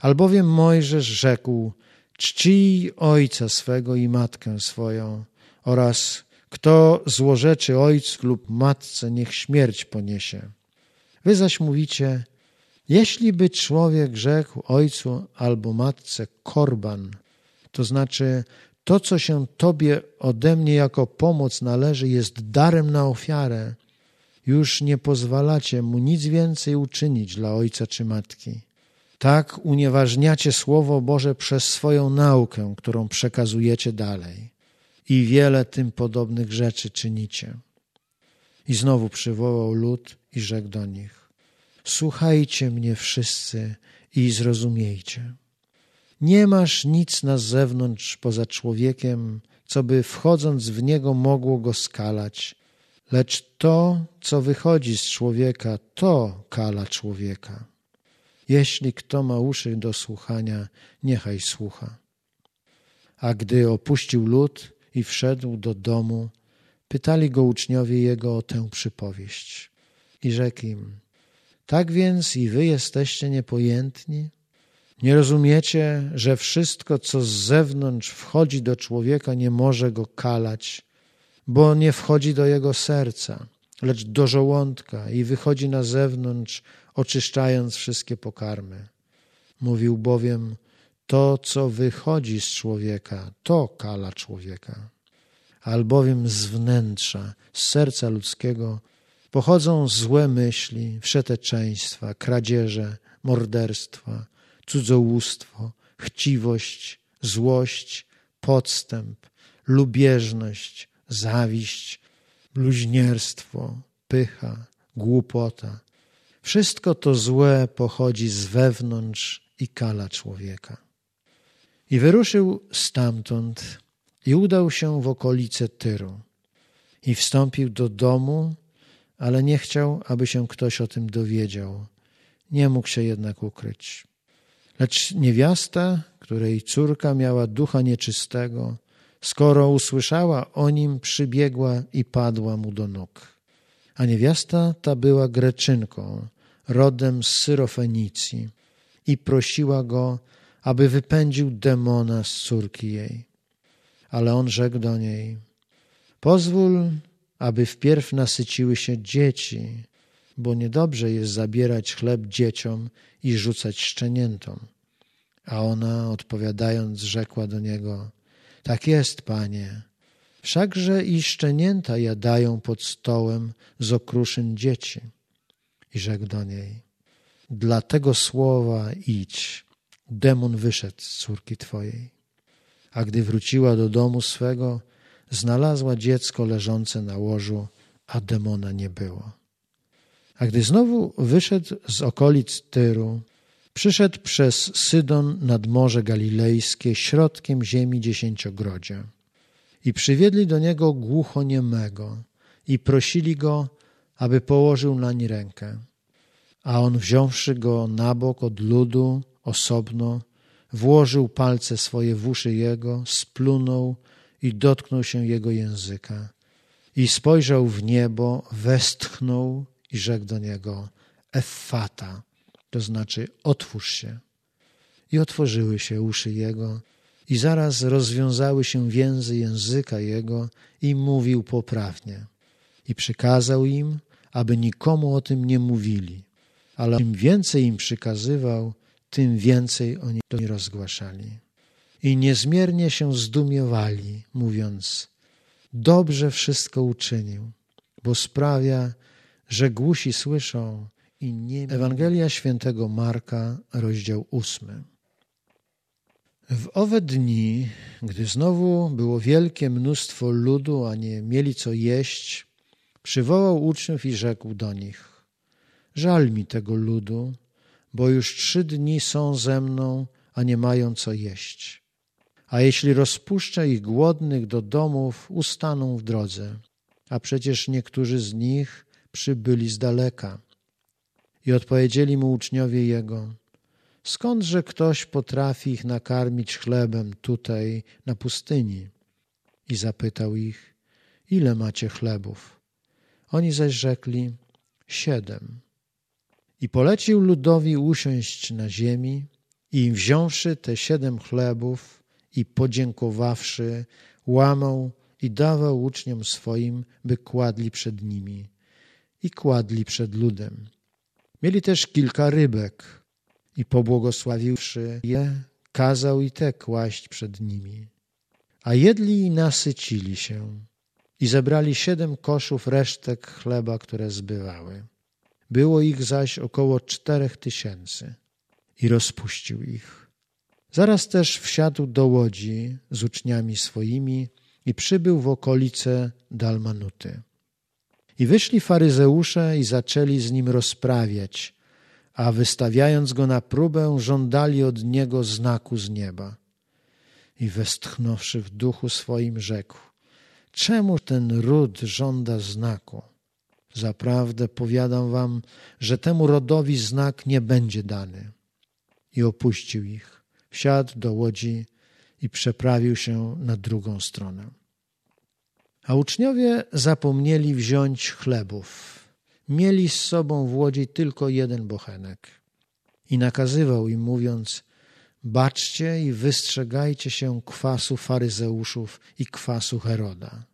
A: Albowiem Mojżesz rzekł, czcij ojca swego i matkę swoją oraz kto złorzeczy ojcu lub matce, niech śmierć poniesie. Wy zaś mówicie, jeśli by człowiek rzekł ojcu albo matce korban, to znaczy to, co się Tobie ode mnie jako pomoc należy, jest darem na ofiarę, już nie pozwalacie mu nic więcej uczynić dla ojca czy matki. Tak unieważniacie Słowo Boże przez swoją naukę, którą przekazujecie dalej. I wiele tym podobnych rzeczy czynicie. I znowu przywołał lud i rzekł do nich: Słuchajcie mnie wszyscy i zrozumiejcie. Nie masz nic na zewnątrz poza człowiekiem, co by wchodząc w niego mogło go skalać, lecz to, co wychodzi z człowieka, to kala człowieka. Jeśli kto ma uszy do słuchania, niechaj słucha. A gdy opuścił lud i wszedł do domu, pytali go uczniowie jego o tę przypowieść. I rzekł im, tak więc i wy jesteście niepojętni? Nie rozumiecie, że wszystko, co z zewnątrz wchodzi do człowieka, nie może go kalać, bo nie wchodzi do jego serca, lecz do żołądka i wychodzi na zewnątrz, oczyszczając wszystkie pokarmy. Mówił bowiem, to, co wychodzi z człowieka, to kala człowieka. Albowiem z wnętrza, z serca ludzkiego, pochodzą złe myśli, wszeteczeństwa, kradzieże, morderstwa, cudzołóstwo, chciwość, złość, podstęp, lubieżność, zawiść, bluźnierstwo, pycha, głupota. Wszystko to złe pochodzi z wewnątrz i kala człowieka. I wyruszył stamtąd i udał się w okolice Tyru. I wstąpił do domu, ale nie chciał, aby się ktoś o tym dowiedział. Nie mógł się jednak ukryć. Lecz niewiasta, której córka miała ducha nieczystego, skoro usłyszała o nim, przybiegła i padła mu do nóg. A niewiasta ta była Greczynką, rodem z Syrofenicji i prosiła go, aby wypędził demona z córki jej. Ale on rzekł do niej, pozwól, aby wpierw nasyciły się dzieci, bo niedobrze jest zabierać chleb dzieciom i rzucać szczeniętom. A ona, odpowiadając, rzekła do niego, tak jest, panie, wszakże i szczenięta jadają pod stołem z okruszyn dzieci. I rzekł do niej, dla tego słowa idź, demon wyszedł z córki twojej. A gdy wróciła do domu swego, znalazła dziecko leżące na łożu, a demona nie było. A gdy znowu wyszedł z okolic Tyru, przyszedł przez Sydon nad Morze Galilejskie, środkiem ziemi dziesięciogrodzia. I przywiedli do niego głuchoniemego i prosili go, aby położył nań rękę. A on wziąwszy go na bok od ludu, osobno, włożył palce swoje w uszy jego, splunął i dotknął się jego języka. I spojrzał w niebo, westchnął i rzekł do niego: Effata, to znaczy otwórz się. I otworzyły się uszy jego, i zaraz rozwiązały się więzy języka jego i mówił poprawnie. I przykazał im, aby nikomu o tym nie mówili, ale im więcej im przykazywał, tym więcej oni to rozgłaszali. I niezmiernie się zdumiewali, mówiąc: Dobrze wszystko uczynił, bo sprawia, że głusi słyszą i nie. Ewangelia świętego Marka, rozdział ósmy. W owe dni, gdy znowu było wielkie mnóstwo ludu, a nie mieli co jeść, przywołał uczniów i rzekł do nich: Żal mi tego ludu, bo już trzy dni są ze mną, a nie mają co jeść. A jeśli rozpuszczę ich głodnych do domów, ustaną w drodze, a przecież niektórzy z nich przybyli z daleka. I odpowiedzieli mu uczniowie jego: Skądże ktoś potrafi ich nakarmić chlebem tutaj na pustyni? I zapytał ich: Ile macie chlebów? Oni zaś rzekli: Siedem. I polecił ludowi usiąść na ziemi, i wziąwszy te siedem chlebów i podziękowawszy, łamał i dawał uczniom swoim, by kładli przed nimi. I kładli przed ludem. Mieli też kilka rybek i pobłogosławiwszy je, kazał i te kłaść przed nimi. A jedli i nasycili się i zebrali siedem koszów resztek chleba, które zbywały. Było ich zaś około czterech tysięcy i rozpuścił ich. Zaraz też wsiadł do łodzi z uczniami swoimi i przybył w okolice Dalmanuty. I wyszli faryzeusze i zaczęli z nim rozprawiać, a wystawiając go na próbę, żądali od niego znaku z nieba. I westchnąwszy w duchu swoim, rzekł: Czemu ten ród żąda znaku? Zaprawdę powiadam wam, że temu rodowi znak nie będzie dany. I opuścił ich, wsiadł do łodzi i przeprawił się na drugą stronę. A uczniowie zapomnieli wziąć chlebów. Mieli z sobą w łodzi tylko jeden bochenek. I nakazywał im, mówiąc: Baczcie i wystrzegajcie się kwasu faryzeuszów i kwasu Heroda.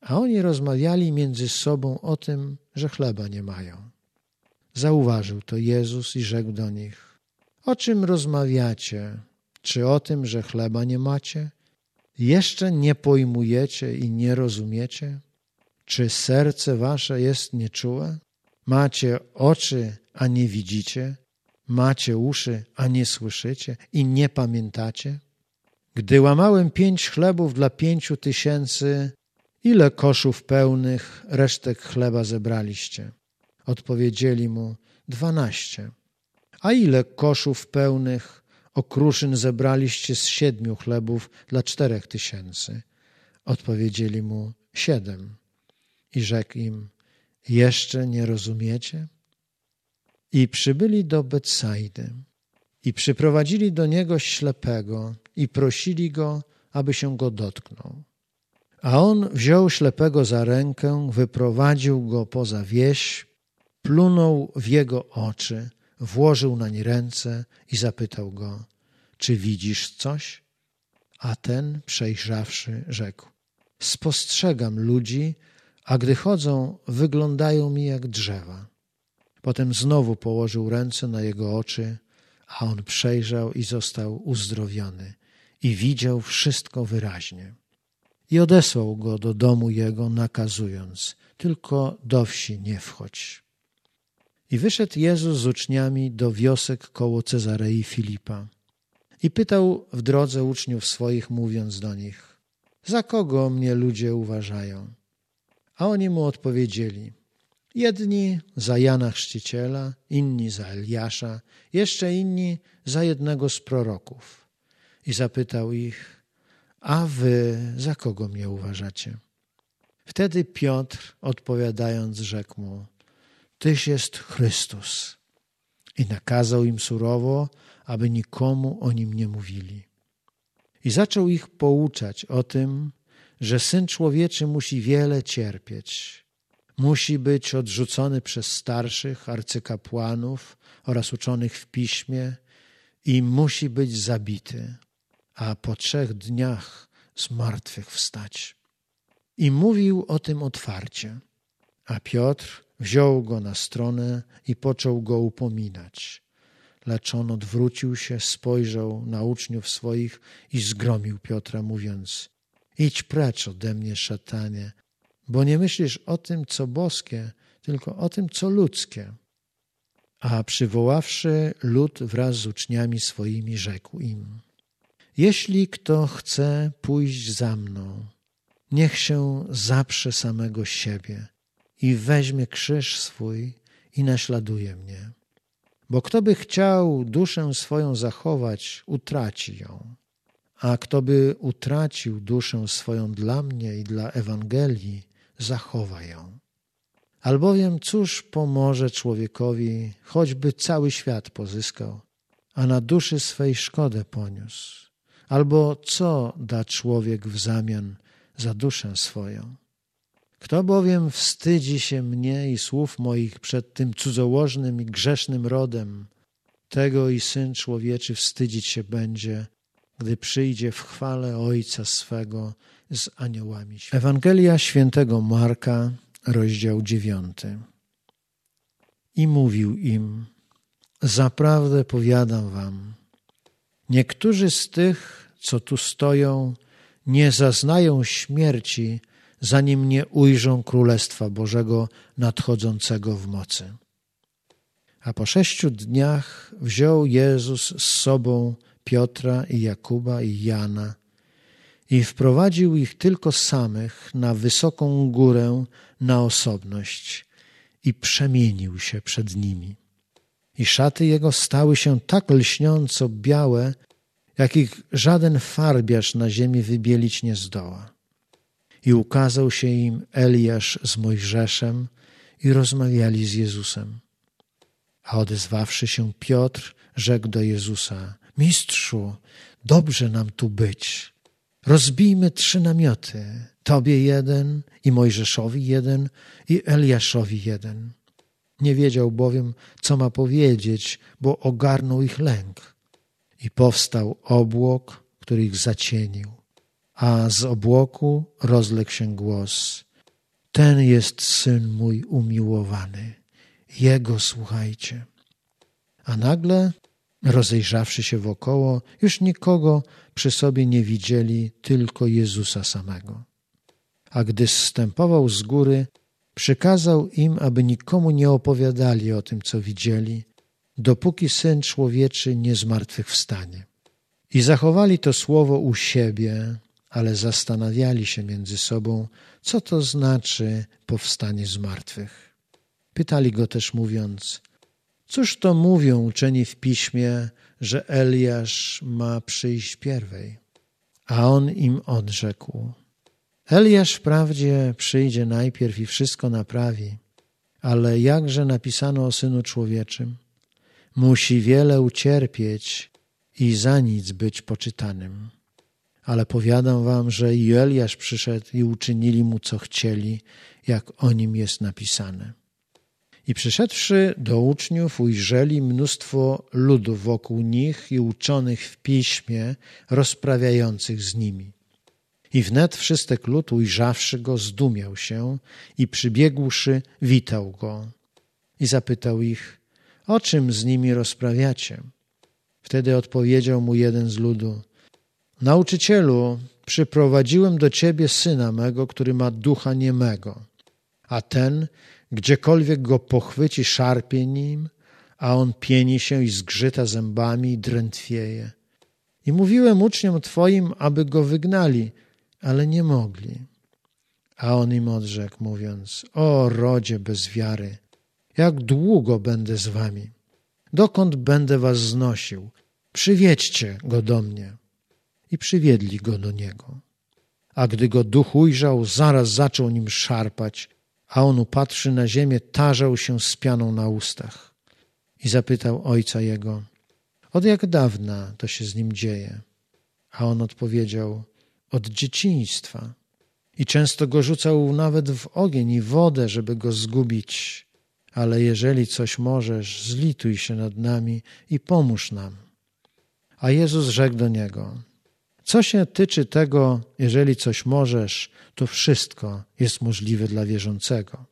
A: A oni rozmawiali między sobą o tym, że chleba nie mają. Zauważył to Jezus i rzekł do nich: O czym rozmawiacie? Czy o tym, że chleba nie macie? Jeszcze nie pojmujecie i nie rozumiecie? Czy serce wasze jest nieczułe? Macie oczy, a nie widzicie? Macie uszy, a nie słyszycie i nie pamiętacie? Gdy łamałem pięć chlebów dla pięciu tysięcy, ile koszów pełnych resztek chleba zebraliście? Odpowiedzieli mu, dwanaście. A ile koszów pełnych okruszyn zebraliście z siedmiu chlebów dla czterech tysięcy? Odpowiedzieli mu, siedem. I rzekł im, jeszcze nie rozumiecie? I przybyli do Betsaidy i przyprowadzili do niego ślepego i prosili go, aby się go dotknął. A on wziął ślepego za rękę, wyprowadził go poza wieś, plunął w jego oczy, włożył nań ręce i zapytał go, czy widzisz coś? A ten, przejrzawszy, rzekł, spostrzegam ludzi, a gdy chodzą, wyglądają mi jak drzewa. Potem znowu położył ręce na jego oczy, a on przejrzał i został uzdrowiony i widział wszystko wyraźnie. I odesłał go do domu jego, nakazując: Tylko do wsi nie wchodź. I wyszedł Jezus z uczniami do wiosek koło Cezarei Filipa. I pytał w drodze uczniów swoich, mówiąc do nich: Za kogo mnie ludzie uważają? A oni mu odpowiedzieli: Jedni za Jana Chrzciciela, inni za Eliasza, jeszcze inni za jednego z proroków. I zapytał ich: A wy za kogo mnie uważacie? Wtedy Piotr, odpowiadając, rzekł mu: Tyś jest Chrystus. I nakazał im surowo, aby nikomu o nim nie mówili. I zaczął ich pouczać o tym, że Syn Człowieczy musi wiele cierpieć, musi być odrzucony przez starszych arcykapłanów oraz uczonych w piśmie i musi być zabity, a po trzech dniach z martwych wstać. I mówił o tym otwarcie. A Piotr wziął go na stronę i począł go upominać. Lecz on odwrócił się, spojrzał na uczniów swoich i zgromił Piotra, mówiąc: Idź precz ode mnie, szatanie, bo nie myślisz o tym, co boskie, tylko o tym, co ludzkie. A przywoławszy lud wraz z uczniami swoimi, rzekł im: Jeśli kto chce pójść za mną, niech się zaprze samego siebie i weźmie krzyż swój i naśladuje mnie. Bo kto by chciał duszę swoją zachować, utraci ją. A kto by utracił duszę swoją dla mnie i dla Ewangelii, zachowa ją. Albowiem cóż pomoże człowiekowi, choćby cały świat pozyskał, a na duszy swej szkodę poniósł? Albo co da człowiek w zamian za duszę swoją? Kto bowiem wstydzi się mnie i słów moich przed tym cudzołożnym i grzesznym rodem, tego i Syn Człowieczy wstydzić się będzie, gdy przyjdzie w chwale Ojca swego z aniołami. Ewangelia świętego Marka, rozdział dziewiąty. I mówił im, zaprawdę powiadam wam, niektórzy z tych, co tu stoją, nie zaznają śmierci, zanim nie ujrzą Królestwa Bożego nadchodzącego w mocy. A po sześciu dniach wziął Jezus z sobą Piotra i Jakuba i Jana i wprowadził ich tylko samych na wysoką górę na osobność i przemienił się przed nimi. I szaty jego stały się tak lśniąco białe, jakich żaden farbiarz na ziemi wybielić nie zdoła. I ukazał się im Eliasz z Mojżeszem i rozmawiali z Jezusem. A odezwawszy się Piotr, rzekł do Jezusa: Mistrzu, dobrze nam tu być. Rozbijmy trzy namioty: Tobie jeden, i Mojżeszowi jeden, i Eliaszowi jeden. Nie wiedział bowiem, co ma powiedzieć, bo ogarnął ich lęk. I powstał obłok, który ich zacienił a z obłoku rozległ się głos: Ten jest syn mój umiłowany, jego słuchajcie. A nagle, rozejrzawszy się wokoło, już nikogo przy sobie nie widzieli, tylko Jezusa samego. A gdy zstępował z góry, przykazał im, aby nikomu nie opowiadali o tym, co widzieli, dopóki syn człowieczy nie zmartwychwstanie. I zachowali to słowo u siebie, ale zastanawiali się między sobą, co to znaczy powstanie z martwych. Pytali go też mówiąc, cóż to mówią uczeni w piśmie, że Eliasz ma przyjść pierwej? A on im odrzekł, Eliasz wprawdzie przyjdzie najpierw i wszystko naprawi, ale jakże napisano o Synu Człowieczym? Musi wiele ucierpieć i za nic być poczytanym ale powiadam wam, że i Eliasz przyszedł i uczynili mu, co chcieli, jak o nim jest napisane. I przyszedłszy do uczniów, ujrzeli mnóstwo ludu wokół nich i uczonych w piśmie, rozprawiających z nimi. I wnet wszystek lud, ujrzawszy go, zdumiał się i przybiegłszy, witał go. I zapytał ich, o czym z nimi rozprawiacie? Wtedy odpowiedział mu jeden z ludu, Nauczycielu, przyprowadziłem do ciebie syna mego, który ma ducha niemego, a ten, gdziekolwiek go pochwyci, szarpie nim, a on pieni się i zgrzyta zębami i drętwieje. I mówiłem uczniom twoim, aby go wygnali, ale nie mogli. A on im odrzekł, mówiąc, o rodzie bez wiary, jak długo będę z wami? Dokąd będę was znosił? Przywiedźcie go do mnie i przywiedli go do niego. A gdy go duch ujrzał, zaraz zaczął nim szarpać, a on upatrzy na ziemię, tarzał się z pianą na ustach. I zapytał ojca jego, od jak dawna to się z nim dzieje? A on odpowiedział, od dzieciństwa. I często go rzucał nawet w ogień i wodę, żeby go zgubić. Ale jeżeli coś możesz, zlituj się nad nami i pomóż nam. A Jezus rzekł do niego, Co się tyczy tego, jeżeli coś możesz, to wszystko jest możliwe dla wierzącego.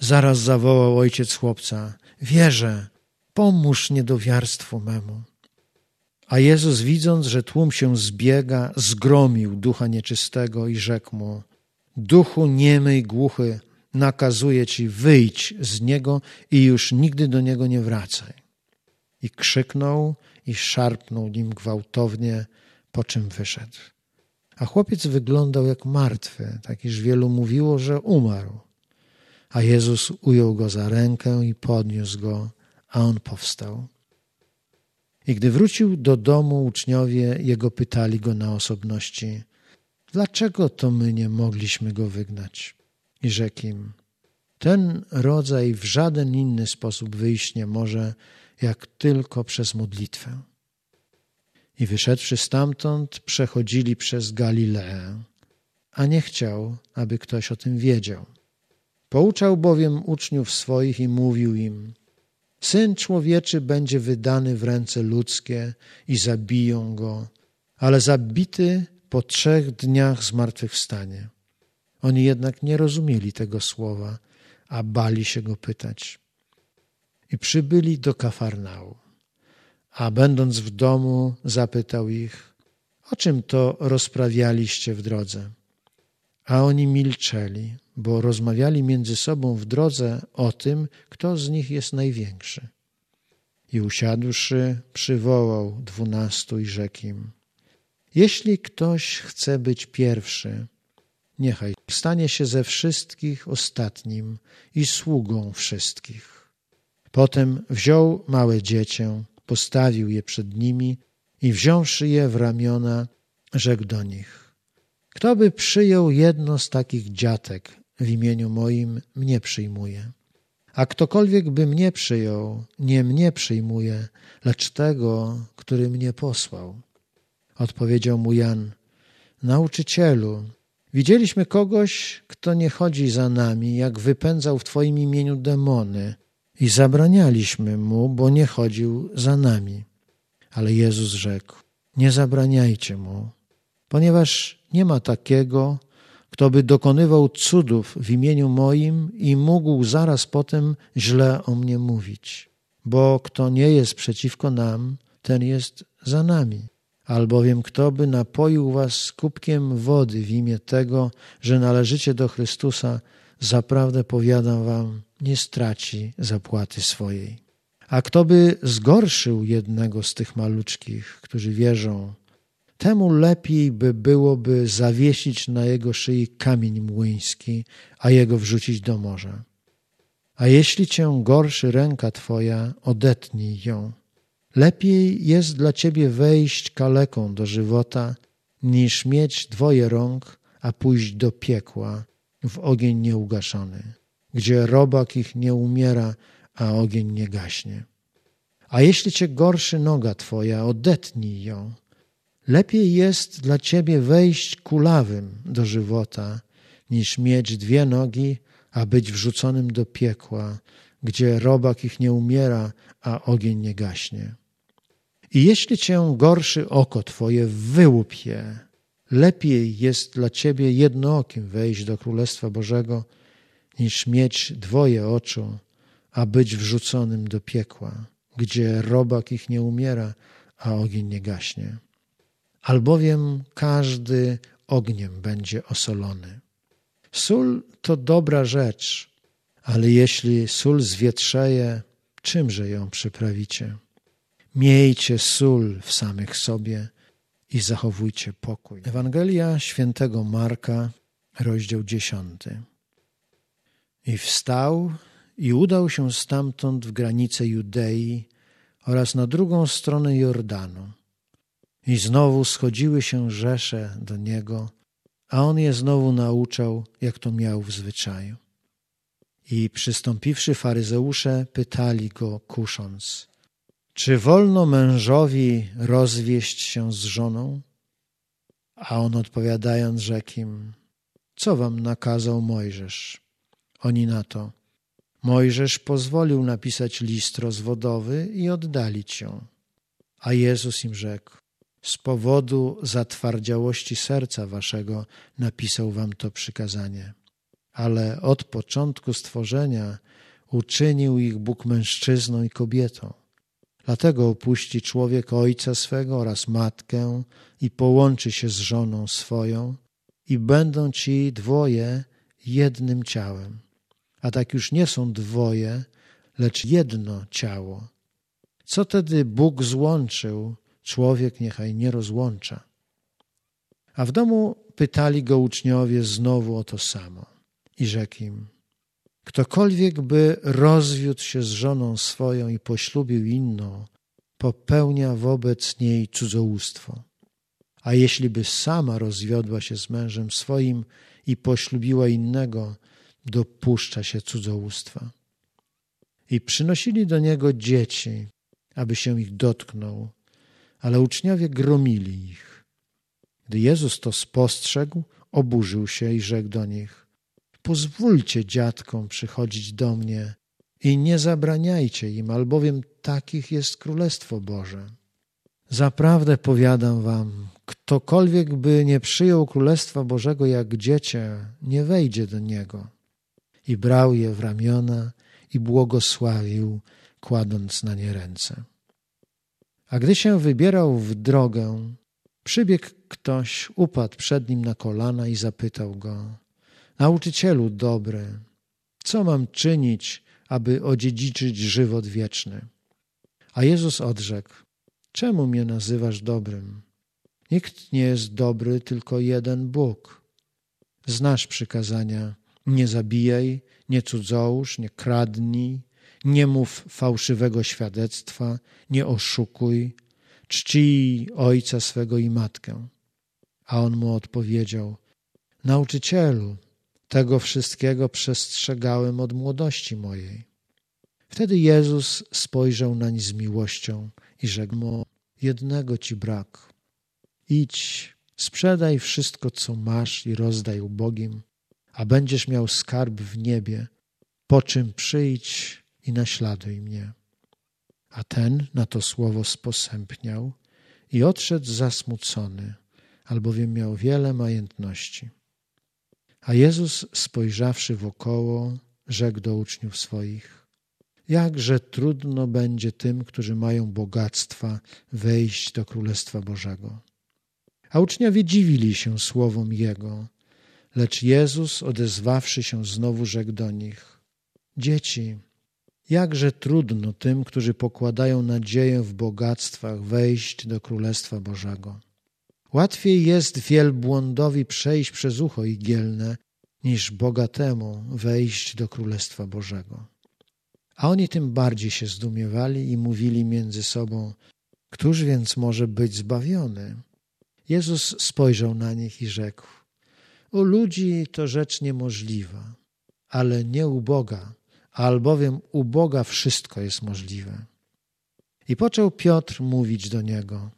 A: Zaraz zawołał ojciec chłopca: Wierzę, pomóż niedowiarstwu memu. A Jezus, widząc, że tłum się zbiega, zgromił ducha nieczystego i rzekł mu: Duchu niemy i głuchy, nakazuję ci, wyjdź z niego i już nigdy do niego nie wracaj. I krzyknął i szarpnął nim gwałtownie, po czym wyszedł. A chłopiec wyglądał jak martwy, tak iż wielu mówiło, że umarł. A Jezus ujął go za rękę i podniósł go, a on powstał. I gdy wrócił do domu, uczniowie jego pytali go na osobności: Dlaczego to my nie mogliśmy go wygnać? I rzekł im: Ten rodzaj w żaden inny sposób wyjść nie może, jak tylko przez modlitwę. I wyszedłszy stamtąd, przechodzili przez Galileę, a nie chciał, aby ktoś o tym wiedział. Pouczał bowiem uczniów swoich i mówił im: Syn człowieczy będzie wydany w ręce ludzkie i zabiją go, ale zabity po trzech dniach zmartwychwstanie. Oni jednak nie rozumieli tego słowa, a bali się go pytać. I przybyli do Kafarnału. A będąc w domu, zapytał ich, o czym to rozprawialiście w drodze? A oni milczeli, bo rozmawiali między sobą w drodze o tym, kto z nich jest największy. I usiadłszy, przywołał dwunastu i rzekł im, jeśli ktoś chce być pierwszy, niechaj stanie się ze wszystkich ostatnim i sługą wszystkich. Potem wziął małe dziecię, postawił je przed nimi i wziąwszy je w ramiona, rzekł do nich: Kto by przyjął jedno z takich dziatek w imieniu moim, mnie przyjmuje. A ktokolwiek by mnie przyjął, nie mnie przyjmuje, lecz tego, który mnie posłał. Odpowiedział mu Jan: Nauczycielu, widzieliśmy kogoś, kto nie chodzi za nami, jak wypędzał w Twoim imieniu demony, i zabranialiśmy mu, bo nie chodził za nami. Ale Jezus rzekł: Nie zabraniajcie mu, ponieważ nie ma takiego, kto by dokonywał cudów w imieniu moim i mógł zaraz potem źle o mnie mówić. Bo kto nie jest przeciwko nam, ten jest za nami. Albowiem kto by napoił was kubkiem wody w imię tego, że należycie do Chrystusa, zaprawdę powiadam wam, nie straci zapłaty swojej. A kto by zgorszył jednego z tych maluczkich, którzy wierzą, temu lepiej by byłoby zawiesić na jego szyi kamień młyński, a jego wrzucić do morza. A jeśli cię gorszy ręka twoja, odetnij ją. Lepiej jest dla ciebie wejść kaleką do żywota, niż mieć dwoje rąk, a pójść do piekła w ogień nieugaszony, gdzie robak ich nie umiera, a ogień nie gaśnie. A jeśli cię gorszy noga twoja, odetnij ją. Lepiej jest dla ciebie wejść kulawym do żywota, niż mieć dwie nogi, a być wrzuconym do piekła, gdzie robak ich nie umiera, a ogień nie gaśnie. I jeśli cię gorszy oko twoje, wyłup je. Lepiej jest dla ciebie jednookim wejść do Królestwa Bożego, niż mieć dwoje oczu, a być wrzuconym do piekła, gdzie robak ich nie umiera, a ogień nie gaśnie. Albowiem każdy ogniem będzie osolony. Sól to dobra rzecz, ale jeśli sól zwietrzeje, czymże ją przyprawicie? Miejcie sól w samych sobie i zachowujcie pokój. Ewangelia świętego Marka, rozdział dziesiąty. I wstał i udał się stamtąd w granice Judei oraz na drugą stronę Jordanu. I znowu schodziły się rzesze do niego, a on je znowu nauczał, jak to miał w zwyczaju. I przystąpiwszy faryzeusze, pytali go, kusząc, czy wolno mężowi rozwieść się z żoną? A on odpowiadając, rzekł im, co wam nakazał Mojżesz? Oni na to, Mojżesz pozwolił napisać list rozwodowy i oddalić ją. A Jezus im rzekł, z powodu zatwardziałości serca waszego napisał wam to przykazanie. Ale od początku stworzenia uczynił ich Bóg mężczyzną i kobietą. Dlatego opuści człowiek ojca swego oraz matkę i połączy się z żoną swoją i będą ci dwoje jednym ciałem. A tak już nie są dwoje, lecz jedno ciało. Co tedy Bóg złączył, człowiek niechaj nie rozłącza. A w domu pytali go uczniowie znowu o to samo. I rzekł im, ktokolwiek by rozwiódł się z żoną swoją i poślubił inną, popełnia wobec niej cudzołóstwo. A jeśli by sama rozwiodła się z mężem swoim i poślubiła innego, dopuszcza się cudzołóstwa. I przynosili do niego dzieci, aby się ich dotknął, ale uczniowie gromili ich. Gdy Jezus to spostrzegł, oburzył się i rzekł do nich: Pozwólcie dziadkom przychodzić do mnie i nie zabraniajcie im, albowiem takich jest Królestwo Boże. Zaprawdę powiadam wam, ktokolwiek by nie przyjął Królestwa Bożego jak dziecię, nie wejdzie do niego. I brał je w ramiona i błogosławił, kładąc na nie ręce. A gdy się wybierał w drogę, przybiegł ktoś, upadł przed nim na kolana i zapytał go: Nauczycielu dobry, co mam czynić, aby odziedziczyć żywot wieczny? A Jezus odrzekł: Czemu mnie nazywasz dobrym? Nikt nie jest dobry, tylko jeden Bóg. Znasz przykazania: nie zabijaj, nie cudzołóż, nie kradnij, nie mów fałszywego świadectwa, nie oszukuj, czcij ojca swego i matkę. A on mu odpowiedział: Nauczycielu, tego wszystkiego przestrzegałem od młodości mojej. Wtedy Jezus spojrzał nań z miłością i rzekł mu: Jednego ci brak. Idź, sprzedaj wszystko, co masz i rozdaj ubogim, a będziesz miał skarb w niebie, po czym przyjdź i naśladuj mnie. A ten na to słowo sposępniał i odszedł zasmucony, albowiem miał wiele majętności. A Jezus, spojrzawszy wokoło, rzekł do uczniów swoich: Jakże trudno będzie tym, którzy mają bogactwa, wejść do Królestwa Bożego. A uczniowie dziwili się słowom Jego, lecz Jezus, odezwawszy się znowu, rzekł do nich: Dzieci, Jakże trudno tym, którzy pokładają nadzieję w bogactwach, wejść do Królestwa Bożego. Łatwiej jest wielbłądowi przejść przez ucho igielne, niż bogatemu wejść do Królestwa Bożego. A oni tym bardziej się zdumiewali i mówili między sobą, któż więc może być zbawiony? Jezus spojrzał na nich i rzekł, u ludzi to rzecz niemożliwa, ale nie u Boga, albowiem u Boga wszystko jest możliwe. I począł Piotr mówić do niego: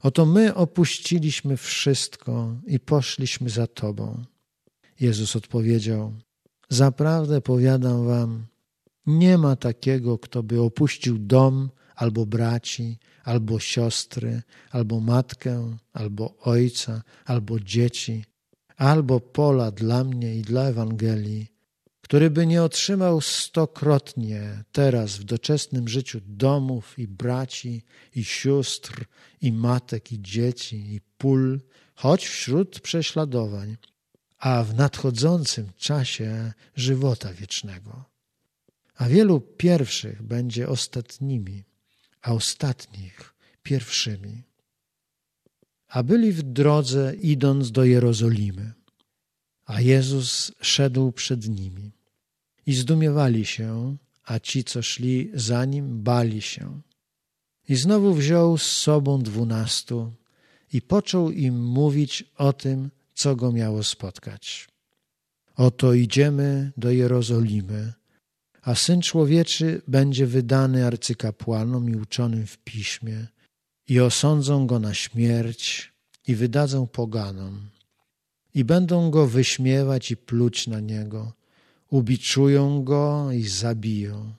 A: Oto my opuściliśmy wszystko i poszliśmy za Tobą. Jezus odpowiedział: Zaprawdę powiadam Wam, nie ma takiego, kto by opuścił dom, albo braci, albo siostry, albo matkę, albo ojca, albo dzieci, albo pola dla mnie i dla Ewangelii który by nie otrzymał stokrotnie teraz w doczesnym życiu domów i braci, i sióstr, i matek, i dzieci, i pól, choć wśród prześladowań, a w nadchodzącym czasie żywota wiecznego. A wielu pierwszych będzie ostatnimi, a ostatnich pierwszymi. A byli w drodze idąc do Jerozolimy a Jezus szedł przed nimi. I zdumiewali się, a ci, co szli za nim, bali się. I znowu wziął z sobą dwunastu i począł im mówić o tym, co go miało spotkać. Oto idziemy do Jerozolimy, a Syn Człowieczy będzie wydany arcykapłanom i uczonym w piśmie i osądzą go na śmierć i wydadzą poganom i będą go wyśmiewać i pluć na niego, ubiczują go i zabiją,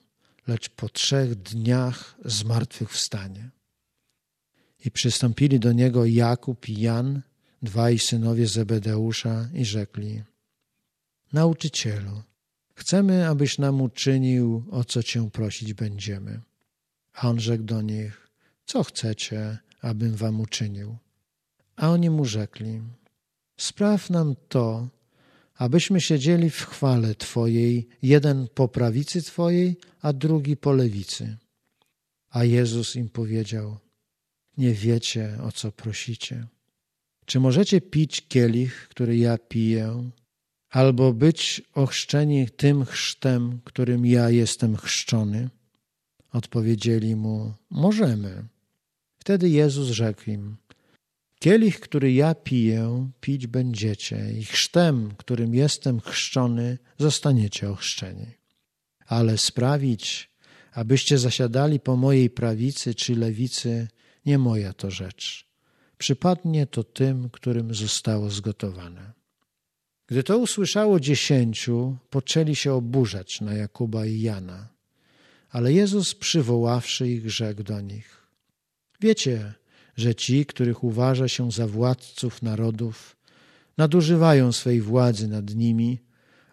A: lecz po trzech dniach zmartwychwstanie. I przystąpili do niego Jakub i Jan, dwaj synowie Zebedeusza, i rzekli: Nauczycielu, chcemy, abyś nam uczynił, o co cię prosić będziemy. A on rzekł do nich: Co chcecie, abym wam uczynił? A oni mu rzekli: Spraw nam to, abyśmy siedzieli w chwale Twojej, jeden po prawicy Twojej, a drugi po lewicy. A Jezus im powiedział: Nie wiecie, o co prosicie. Czy możecie pić kielich, który ja piję, albo być ochrzczeni tym chrztem, którym ja jestem chrzczony? Odpowiedzieli mu: Możemy. Wtedy Jezus rzekł im: Kielich, który ja piję, pić będziecie, i chrztem, którym jestem chrzczony, zostaniecie ochrzczeni. Ale sprawić, abyście zasiadali po mojej prawicy czy lewicy, nie moja to rzecz. Przypadnie to tym, którym zostało zgotowane. Gdy to usłyszało dziesięciu, poczęli się oburzać na Jakuba i Jana. Ale Jezus, przywoławszy ich, rzekł do nich: Wiecie, że ci, których uważa się za władców narodów, nadużywają swej władzy nad nimi,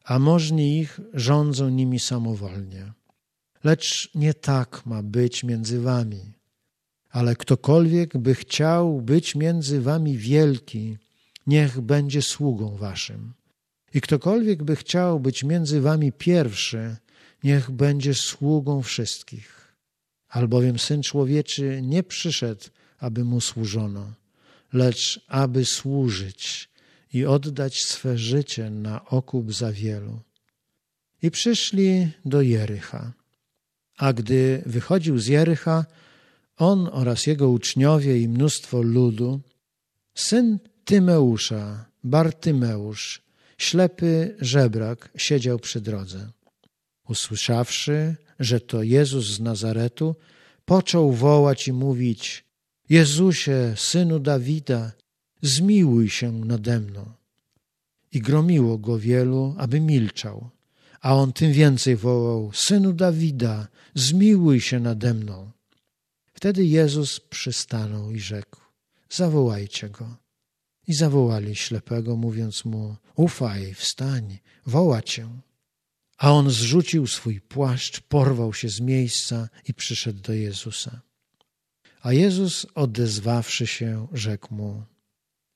A: a możni ich rządzą nimi samowolnie. Lecz nie tak ma być między wami. Ale ktokolwiek by chciał być między wami wielki, niech będzie sługą waszym. I ktokolwiek by chciał być między wami pierwszy, niech będzie sługą wszystkich. Albowiem Syn Człowieczy nie przyszedł, aby Mu służono, lecz aby służyć i oddać swe życie na okup za wielu. I przyszli do Jericha. A gdy wychodził z Jericha, on oraz jego uczniowie i mnóstwo ludu, syn Tymeusza, Bartymeusz, ślepy żebrak, siedział przy drodze. Usłyszawszy, że to Jezus z Nazaretu, począł wołać i mówić: Jezusie, synu Dawida, zmiłuj się nade mną. I gromiło go wielu, aby milczał. A on tym więcej wołał: Synu Dawida, zmiłuj się nade mną. Wtedy Jezus przystanął i rzekł: Zawołajcie go. I zawołali ślepego, mówiąc mu: Ufaj, wstań, woła cię. A on zrzucił swój płaszcz, porwał się z miejsca i przyszedł do Jezusa. A Jezus, odezwawszy się, rzekł mu: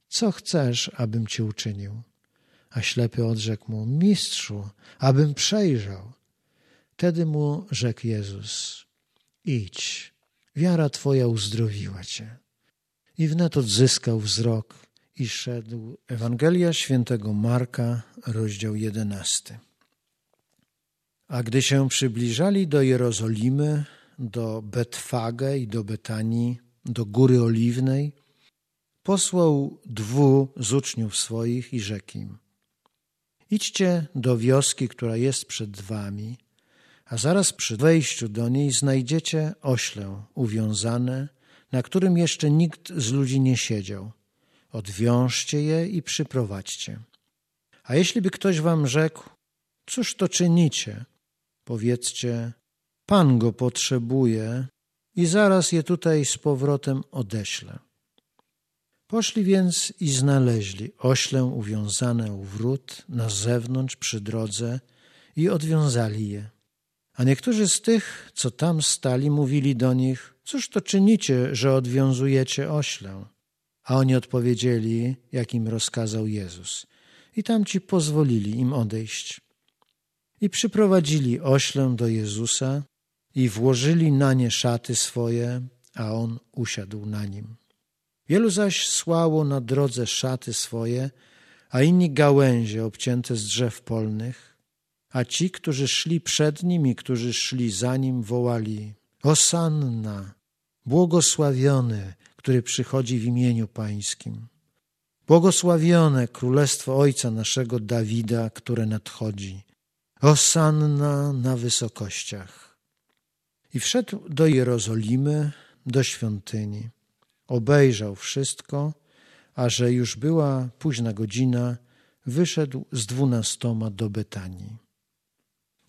A: Co chcesz, abym ci uczynił? A ślepy odrzekł mu: Mistrzu, abym przejrzał. Wtedy mu rzekł Jezus: Idź, wiara twoja uzdrowiła cię. I wnet odzyskał wzrok i szedł. Ewangelia świętego Marka, rozdział jedenasty. A gdy się przybliżali do Jerozolimy, do Betfage i do Betanii, do Góry Oliwnej, posłał dwu z uczniów swoich i rzekł im: Idźcie do wioski, która jest przed wami, a zaraz przy wejściu do niej znajdziecie oślę uwiązane, na którym jeszcze nikt z ludzi nie siedział. Odwiążcie je i przyprowadźcie. A jeśli by ktoś wam rzekł, cóż to czynicie? Powiedzcie, Pan go potrzebuje i zaraz je tutaj z powrotem odeślę. Poszli więc i znaleźli oślę uwiązane u wrót na zewnątrz przy drodze i odwiązali je. A niektórzy z tych, co tam stali, mówili do nich: Cóż to czynicie, że odwiązujecie oślę? A oni odpowiedzieli, jak im rozkazał Jezus. I tamci pozwolili im odejść. I przyprowadzili oślę do Jezusa i włożyli na nie szaty swoje, a on usiadł na nim. Wielu zaś słało na drodze szaty swoje, a inni gałęzie obcięte z drzew polnych, a ci, którzy szli przed nim i którzy szli za nim, wołali Osanna, błogosławiony, który przychodzi w imieniu Pańskim. Błogosławione Królestwo Ojca naszego Dawida, które nadchodzi. Osanna na wysokościach. I wszedł do Jerozolimy, do świątyni. Obejrzał wszystko, a że już była późna godzina, wyszedł z dwunastoma do Betanii.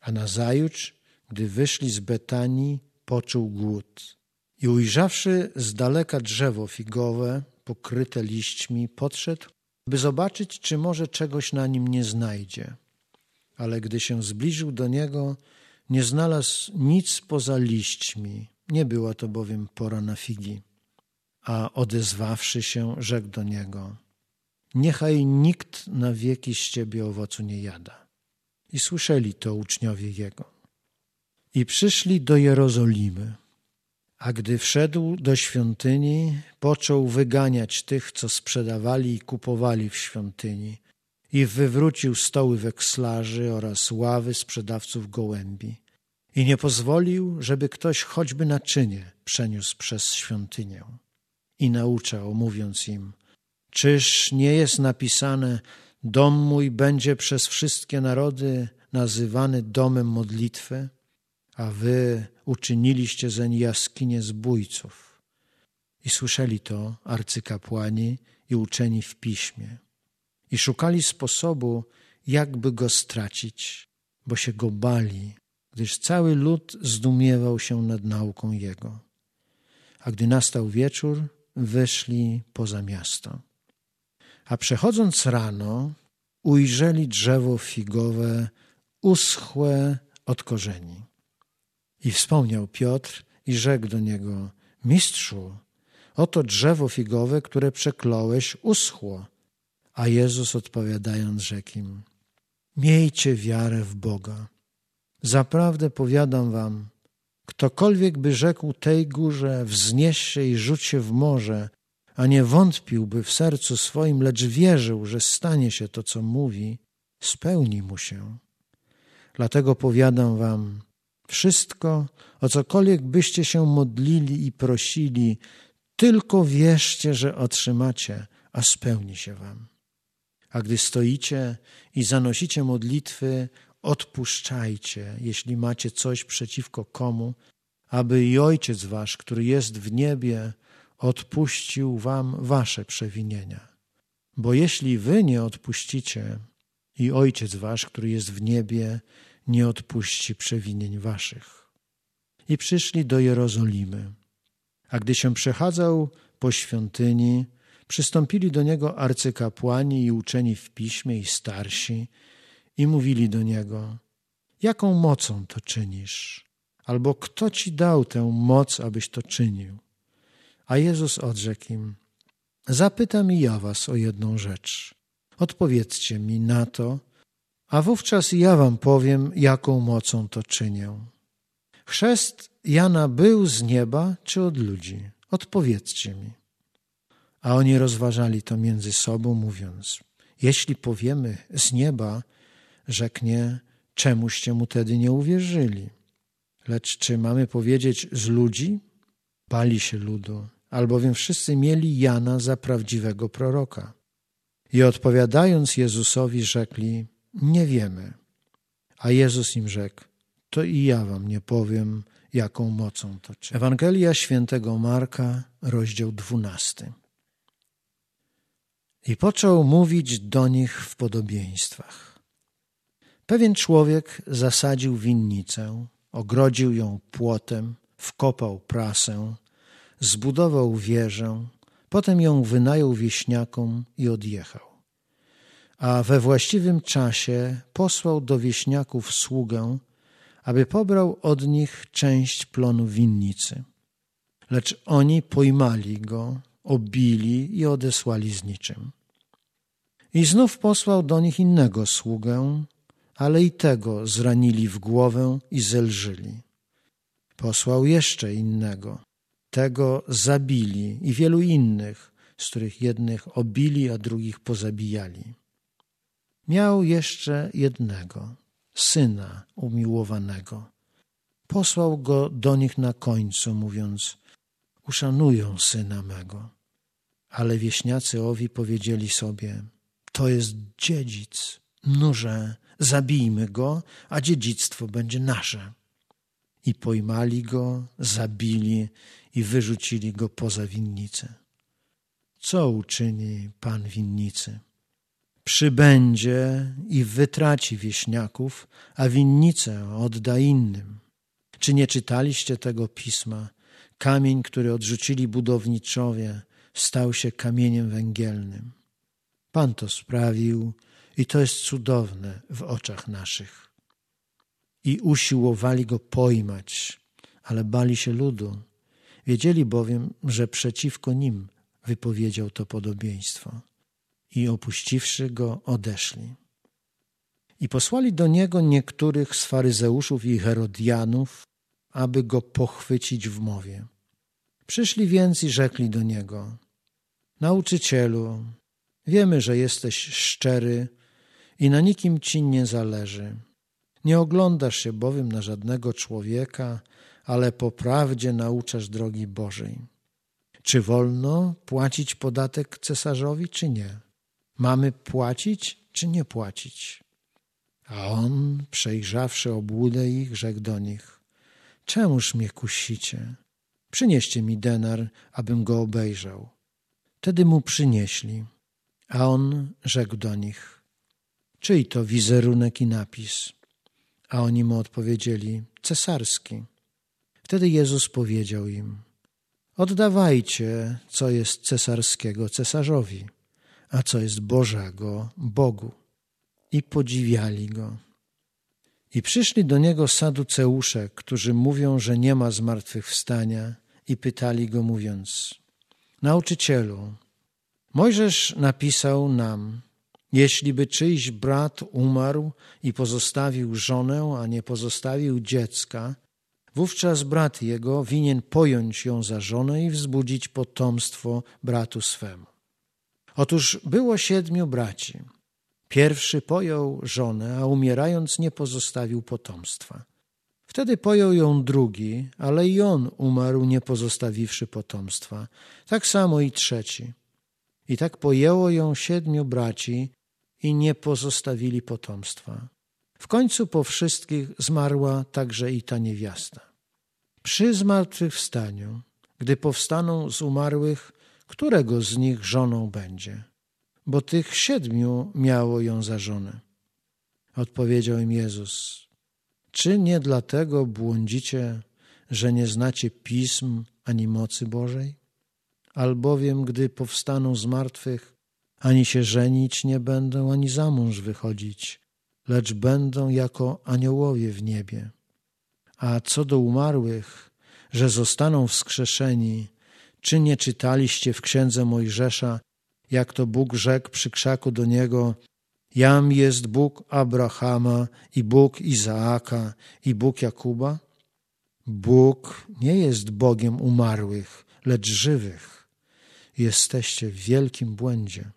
A: A nazajutrz, gdy wyszli z Betanii, poczuł głód. I ujrzawszy z daleka drzewo figowe, pokryte liśćmi, podszedł, by zobaczyć, czy może czegoś na nim nie znajdzie. Ale gdy się zbliżył do niego, nie znalazł nic poza liśćmi. Nie była to bowiem pora na figi. A odezwawszy się, rzekł do niego: Niechaj nikt na wieki z ciebie owocu nie jada. I słyszeli to uczniowie jego. I przyszli do Jerozolimy. A gdy wszedł do świątyni, począł wyganiać tych, co sprzedawali i kupowali w świątyni, i wywrócił stoły wekslarzy oraz ławy sprzedawców gołębi. I nie pozwolił, żeby ktoś choćby naczynie przeniósł przez świątynię. I nauczał, mówiąc im: Czyż nie jest napisane: Dom mój będzie przez wszystkie narody nazywany domem modlitwy? a wy uczyniliście zeń jaskinie zbójców. I słyszeli to arcykapłani i uczeni w piśmie. I szukali sposobu, jakby go stracić, bo się go bali, gdyż cały lud zdumiewał się nad nauką jego. A gdy nastał wieczór, wyszli poza miasto. A przechodząc rano, ujrzeli drzewo figowe uschłe od korzeni. I wspomniał Piotr i rzekł do niego: Mistrzu, oto drzewo figowe, które przekląłeś, uschło. A Jezus odpowiadając rzekł im: Miejcie wiarę w Boga. Zaprawdę powiadam wam, ktokolwiek by rzekł tej górze, wznieś się i rzuć się w morze, a nie wątpiłby w sercu swoim, lecz wierzył, że stanie się to, co mówi, spełni mu się. Dlatego powiadam wam, wszystko, o cokolwiek byście się modlili i prosili, tylko wierzcie, że otrzymacie, a spełni się wam. A gdy stoicie i zanosicie modlitwy, odpuszczajcie, jeśli macie coś przeciwko komu, aby i Ojciec Wasz, który jest w niebie, odpuścił Wam Wasze przewinienia. Bo jeśli Wy nie odpuścicie, i Ojciec Wasz, który jest w niebie, nie odpuści przewinień waszych. I przyszli do Jerozolimy. A gdy się przechadzał po świątyni, przystąpili do niego arcykapłani i uczeni w piśmie i starsi i mówili do niego: Jaką mocą to czynisz? Albo kto ci dał tę moc, abyś to czynił? A Jezus odrzekł im: Zapytam i ja was o jedną rzecz. Odpowiedzcie mi na to, a wówczas ja wam powiem, jaką mocą to czynię. Chrzest Jana był z nieba czy od ludzi? Odpowiedzcie mi. A oni rozważali to między sobą, mówiąc: Jeśli powiemy z nieba, rzeknie, czemuście mu tedy nie uwierzyli? Lecz czy mamy powiedzieć z ludzi? Bali się ludu, albowiem wszyscy mieli Jana za prawdziwego proroka. I odpowiadając Jezusowi, rzekli: nie wiemy. A Jezus im rzekł, to i ja wam nie powiem, jaką mocą to czyni. Ewangelia świętego Marka, rozdział dwunasty. I począł mówić do nich w podobieństwach. Pewien człowiek zasadził winnicę, ogrodził ją płotem, wkopał prasę, zbudował wieżę, potem ją wynajął wieśniakom i odjechał a we właściwym czasie posłał do wieśniaków sługę, aby pobrał od nich część plonu winnicy. Lecz oni pojmali go, obili i odesłali z niczym. I znów posłał do nich innego sługę, ale i tego zranili w głowę i zelżyli. Posłał jeszcze innego, tego zabili i wielu innych, z których jednych obili, a drugich pozabijali. Miał jeszcze jednego, syna umiłowanego. Posłał go do nich na końcu, mówiąc: Uszanują syna mego. Ale wieśniacy owi powiedzieli sobie: To jest dziedzic. Nurze, zabijmy go, a dziedzictwo będzie nasze. I pojmali go, zabili i wyrzucili go poza winnicę. Co uczyni pan winnicy? przybędzie i wytraci wieśniaków, a winnicę odda innym. Czy nie czytaliście tego pisma? Kamień, który odrzucili budowniczowie, stał się kamieniem węgielnym. Pan to sprawił i to jest cudowne w oczach naszych. I usiłowali go pojmać, ale bali się ludu. Wiedzieli bowiem, że przeciwko nim wypowiedział to podobieństwo. I opuściwszy go, odeszli. I posłali do niego niektórych z faryzeuszów i herodianów, aby go pochwycić w mowie. Przyszli więc i rzekli do niego: Nauczycielu, wiemy, że jesteś szczery i na nikim ci nie zależy. Nie oglądasz się bowiem na żadnego człowieka, ale po prawdzie nauczasz drogi Bożej. Czy wolno płacić podatek cesarzowi, czy nie? Mamy płacić, czy nie płacić? A on, przejrzawszy obłudę ich, rzekł do nich: Czemuż mnie kusicie? Przynieście mi denar, abym go obejrzał. Wtedy mu przynieśli, a on rzekł do nich: Czyj to wizerunek i napis? A oni mu odpowiedzieli: Cesarski. Wtedy Jezus powiedział im: Oddawajcie, co jest cesarskiego cesarzowi, a co jest Bożego Bogu. I podziwiali go. I przyszli do niego saduceusze, którzy mówią, że nie ma zmartwychwstania, i pytali go, mówiąc: Nauczycielu, Mojżesz napisał nam, jeśli by czyjś brat umarł i pozostawił żonę, a nie pozostawił dziecka, wówczas brat jego winien pojąć ją za żonę i wzbudzić potomstwo bratu swemu. Otóż było siedmiu braci. Pierwszy pojął żonę, a umierając nie pozostawił potomstwa. Wtedy pojął ją drugi, ale i on umarł, nie pozostawiwszy potomstwa. Tak samo i trzeci. I tak pojęło ją siedmiu braci i nie pozostawili potomstwa. W końcu po wszystkich zmarła także i ta niewiasta. Przy zmartwychwstaniu, gdy powstaną z umarłych, którego z nich żoną będzie? Bo tych siedmiu miało ją za żonę. Odpowiedział im Jezus: czy nie dlatego błądzicie, że nie znacie pism ani mocy Bożej? Albowiem, gdy powstaną z martwych, ani się żenić nie będą, ani za mąż wychodzić, lecz będą jako aniołowie w niebie. A co do umarłych, że zostaną wskrzeszeni, czy nie czytaliście w księdze Mojżesza, jak to Bóg rzekł przy krzaku do niego, Jam jest Bóg Abrahama i Bóg Izaaka i Bóg Jakuba? Bóg nie jest Bogiem umarłych, lecz żywych. Jesteście w wielkim błędzie.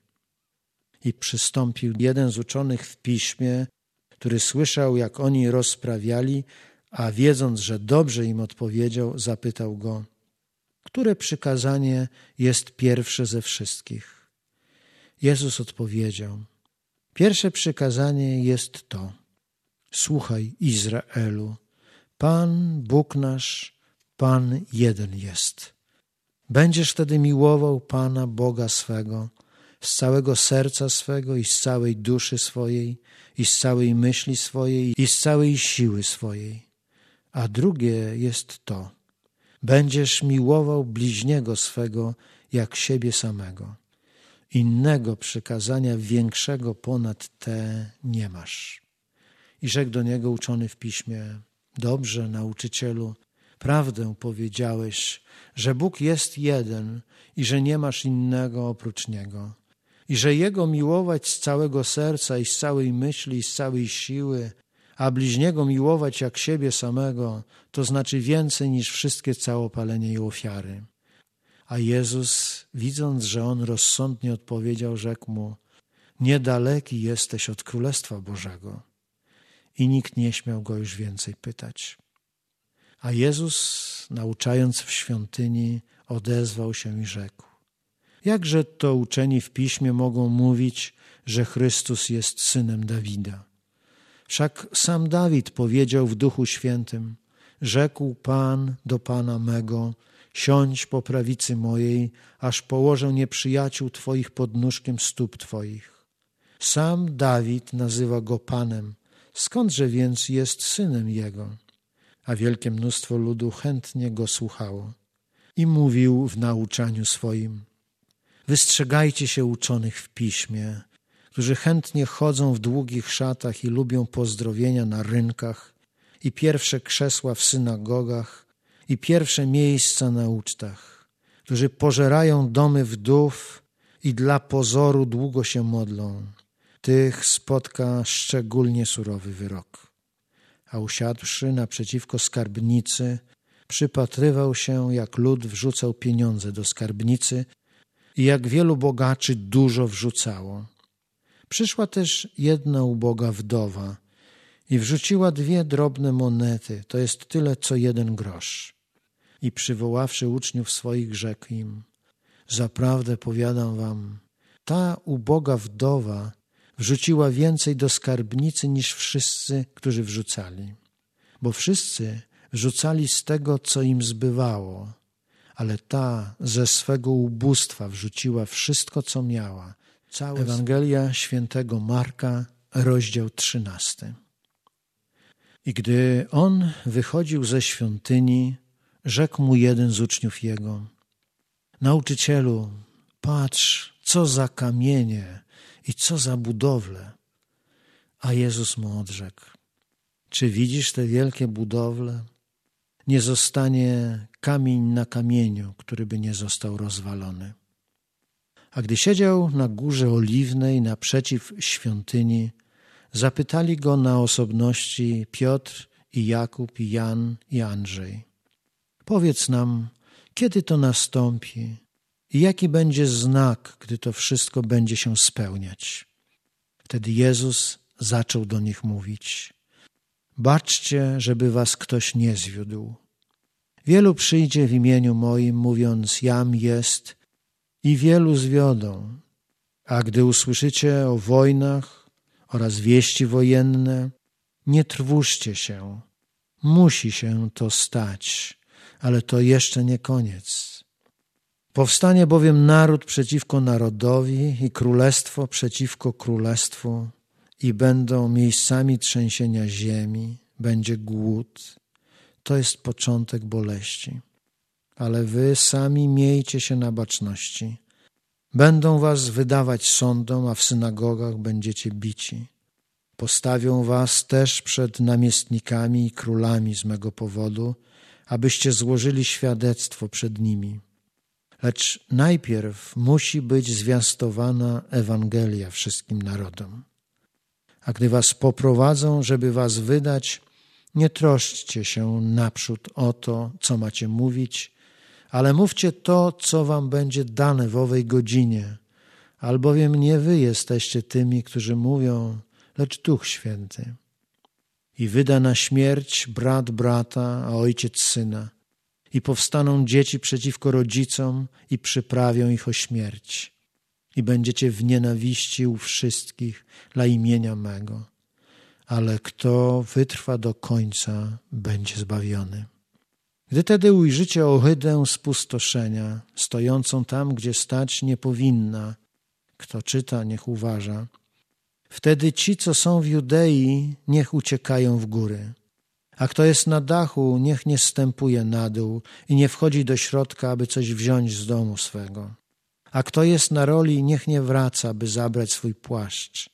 A: I przystąpił jeden z uczonych w piśmie, który słyszał, jak oni rozprawiali, a wiedząc, że dobrze im odpowiedział, zapytał go, które przykazanie jest pierwsze ze wszystkich? Jezus odpowiedział, Pierwsze przykazanie jest to: Słuchaj, Izraelu, Pan Bóg nasz, Pan jeden jest. Będziesz wtedy miłował Pana Boga swego z całego serca swego i z całej duszy swojej, i z całej myśli swojej, i z całej siły swojej. A drugie jest to: będziesz miłował bliźniego swego jak siebie samego. Innego przykazania większego ponad te nie masz. I rzekł do niego uczony w piśmie: Dobrze, nauczycielu, prawdę powiedziałeś, że Bóg jest jeden i że nie masz innego oprócz Niego, i że Jego miłować z całego serca i z całej myśli i z całej siły, a bliźniego miłować jak siebie samego, to znaczy więcej niż wszystkie całopalenie i ofiary. A Jezus, widząc, że on rozsądnie odpowiedział, rzekł mu: Niedaleki jesteś od Królestwa Bożego. I nikt nie śmiał go już więcej pytać. A Jezus, nauczając w świątyni, odezwał się i rzekł: Jakże to uczeni w piśmie mogą mówić, że Chrystus jest synem Dawida? Wszak sam Dawid powiedział w Duchu Świętym: Rzekł Pan do Pana mego, Siądź po prawicy mojej, aż położę nieprzyjaciół Twoich pod nóżkiem stóp Twoich. Sam Dawid nazywa go Panem, skądże więc jest synem jego? A wielkie mnóstwo ludu chętnie go słuchało. i mówił w nauczaniu swoim: Wystrzegajcie się uczonych w piśmie, którzy chętnie chodzą w długich szatach i lubią pozdrowienia na rynkach, i pierwsze krzesła w synagogach, i pierwsze miejsca na ucztach, którzy pożerają domy wdów i dla pozoru długo się modlą. Tych spotka szczególnie surowy wyrok. A usiadłszy naprzeciwko skarbnicy, przypatrywał się, jak lud wrzucał pieniądze do skarbnicy i jak wielu bogaczy dużo wrzucało. Przyszła też jedna uboga wdowa i wrzuciła dwie drobne monety, to jest tyle co jeden grosz. I przywoławszy uczniów swoich, rzekł im: Zaprawdę powiadam wam, ta uboga wdowa wrzuciła więcej do skarbnicy niż wszyscy, którzy wrzucali. Bo wszyscy wrzucali z tego, co im zbywało, ale ta ze swego ubóstwa wrzuciła wszystko, co miała. Ewangelia świętego Marka, rozdział trzynasty. I gdy on wychodził ze świątyni, rzekł mu jeden z uczniów jego: Nauczycielu, patrz, co za kamienie i co za budowle. A Jezus mu odrzekł: Czy widzisz te wielkie budowle? Nie zostanie kamień na kamieniu, który by nie został rozwalony. A gdy siedział na górze oliwnej naprzeciw świątyni, zapytali go na osobności Piotr i Jakub i Jan i Andrzej. Powiedz nam, kiedy to nastąpi i jaki będzie znak, gdy to wszystko będzie się spełniać. Wtedy Jezus zaczął do nich mówić: Baczcie, żeby was ktoś nie zwiódł. Wielu przyjdzie w imieniu moim, mówiąc: Jam jest, i wielu zwiodą. A gdy usłyszycie o wojnach oraz wieści wojenne, nie trwóżcie się. Musi się to stać, ale to jeszcze nie koniec. Powstanie bowiem naród przeciwko narodowi i królestwo przeciwko królestwu i będą miejscami trzęsienia ziemi, będzie głód. To jest początek boleści. Ale wy sami miejcie się na baczności. Będą was wydawać sądom, a w synagogach będziecie bici. Postawią was też przed namiestnikami i królami z mego powodu, abyście złożyli świadectwo przed nimi lecz najpierw musi być zwiastowana Ewangelia wszystkim narodom. A gdy was poprowadzą, żeby was wydać, nie troszczcie się naprzód o to, co macie mówić, ale mówcie to, co wam będzie dane w owej godzinie, albowiem nie wy jesteście tymi, którzy mówią, lecz Duch Święty. I wyda na śmierć brat brata, a ojciec syna – i powstaną dzieci przeciwko rodzicom i przyprawią ich o śmierć. I będziecie w nienawiści u wszystkich dla imienia mego. Ale kto wytrwa do końca, będzie zbawiony. Gdy tedy ujrzycie ohydę spustoszenia, stojącą tam, gdzie stać nie powinna, kto czyta, niech uważa. Wtedy ci, co są w Judei, niech uciekają w góry a kto jest na dachu, niech nie stępuje na dół i nie wchodzi do środka, aby coś wziąć z domu swego. A kto jest na roli, niech nie wraca, by zabrać swój płaszcz.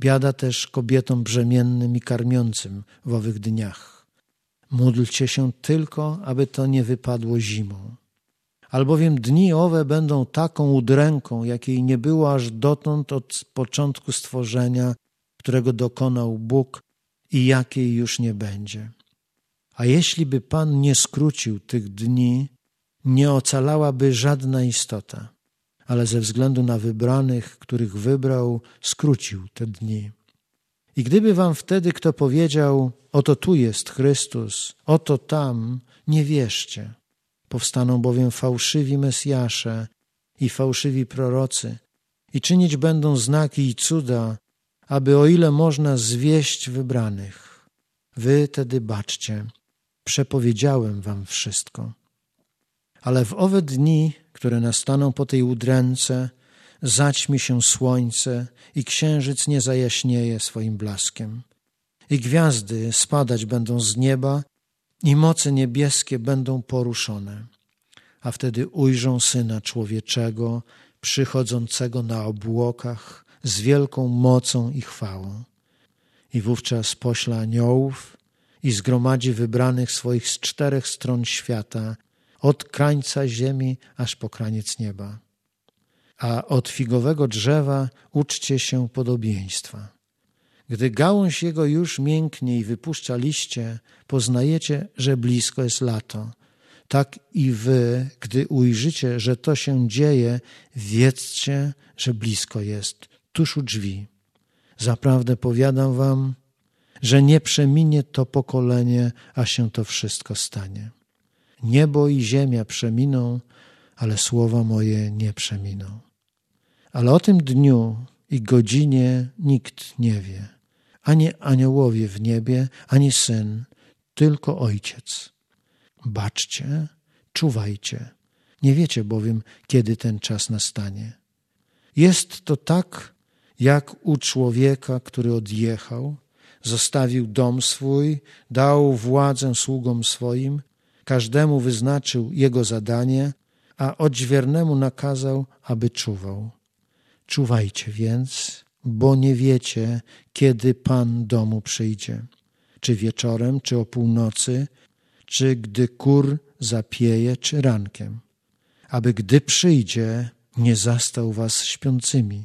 A: Biada też kobietom brzemiennym i karmiącym w owych dniach. Módlcie się tylko, aby to nie wypadło zimą. Albowiem dni owe będą taką udręką, jakiej nie było aż dotąd od początku stworzenia, którego dokonał Bóg i jakiej już nie będzie. A jeśli by Pan nie skrócił tych dni, nie ocalałaby żadna istota, ale ze względu na wybranych, których wybrał, skrócił te dni. I gdyby wam wtedy kto powiedział, oto tu jest Chrystus, oto tam, nie wierzcie. Powstaną bowiem fałszywi Mesjasze i fałszywi prorocy i czynić będą znaki i cuda, aby o ile można zwieść wybranych. Wy tedy baczcie, przepowiedziałem wam wszystko. Ale w owe dni, które nastaną po tej udręce, zaćmi się słońce i księżyc nie zajaśnieje swoim blaskiem. I gwiazdy spadać będą z nieba i moce niebieskie będą poruszone. a wtedy ujrzą Syna Człowieczego, przychodzącego na obłokach z wielką mocą i chwałą. I wówczas pośle aniołów i zgromadzi wybranych swoich z czterech stron świata, od krańca ziemi aż po kraniec nieba. A od figowego drzewa uczcie się podobieństwa. Gdy gałąź jego już mięknie i wypuszcza liście, poznajecie, że blisko jest lato. Tak i wy, gdy ujrzycie, że to się dzieje, wiedzcie, że blisko jest, tuż u drzwi. Zaprawdę powiadam wam, że nie przeminie to pokolenie, a się to wszystko stanie. Niebo i ziemia przeminą, ale słowa moje nie przeminą. Ale o tym dniu i godzinie nikt nie wie, ani aniołowie w niebie, ani syn, tylko ojciec. Baczcie, czuwajcie. Nie wiecie bowiem, kiedy ten czas nastanie. Jest to tak, jak u człowieka, który odjechał, zostawił dom swój, dał władzę sługom swoim, każdemu wyznaczył jego zadanie, a odźwiernemu nakazał, aby czuwał. Czuwajcie więc, bo nie wiecie, kiedy Pan domu przyjdzie. Czy wieczorem, czy o północy, czy gdy kur zapieje, czy rankiem. Aby gdy przyjdzie, nie zastał was śpiącymi.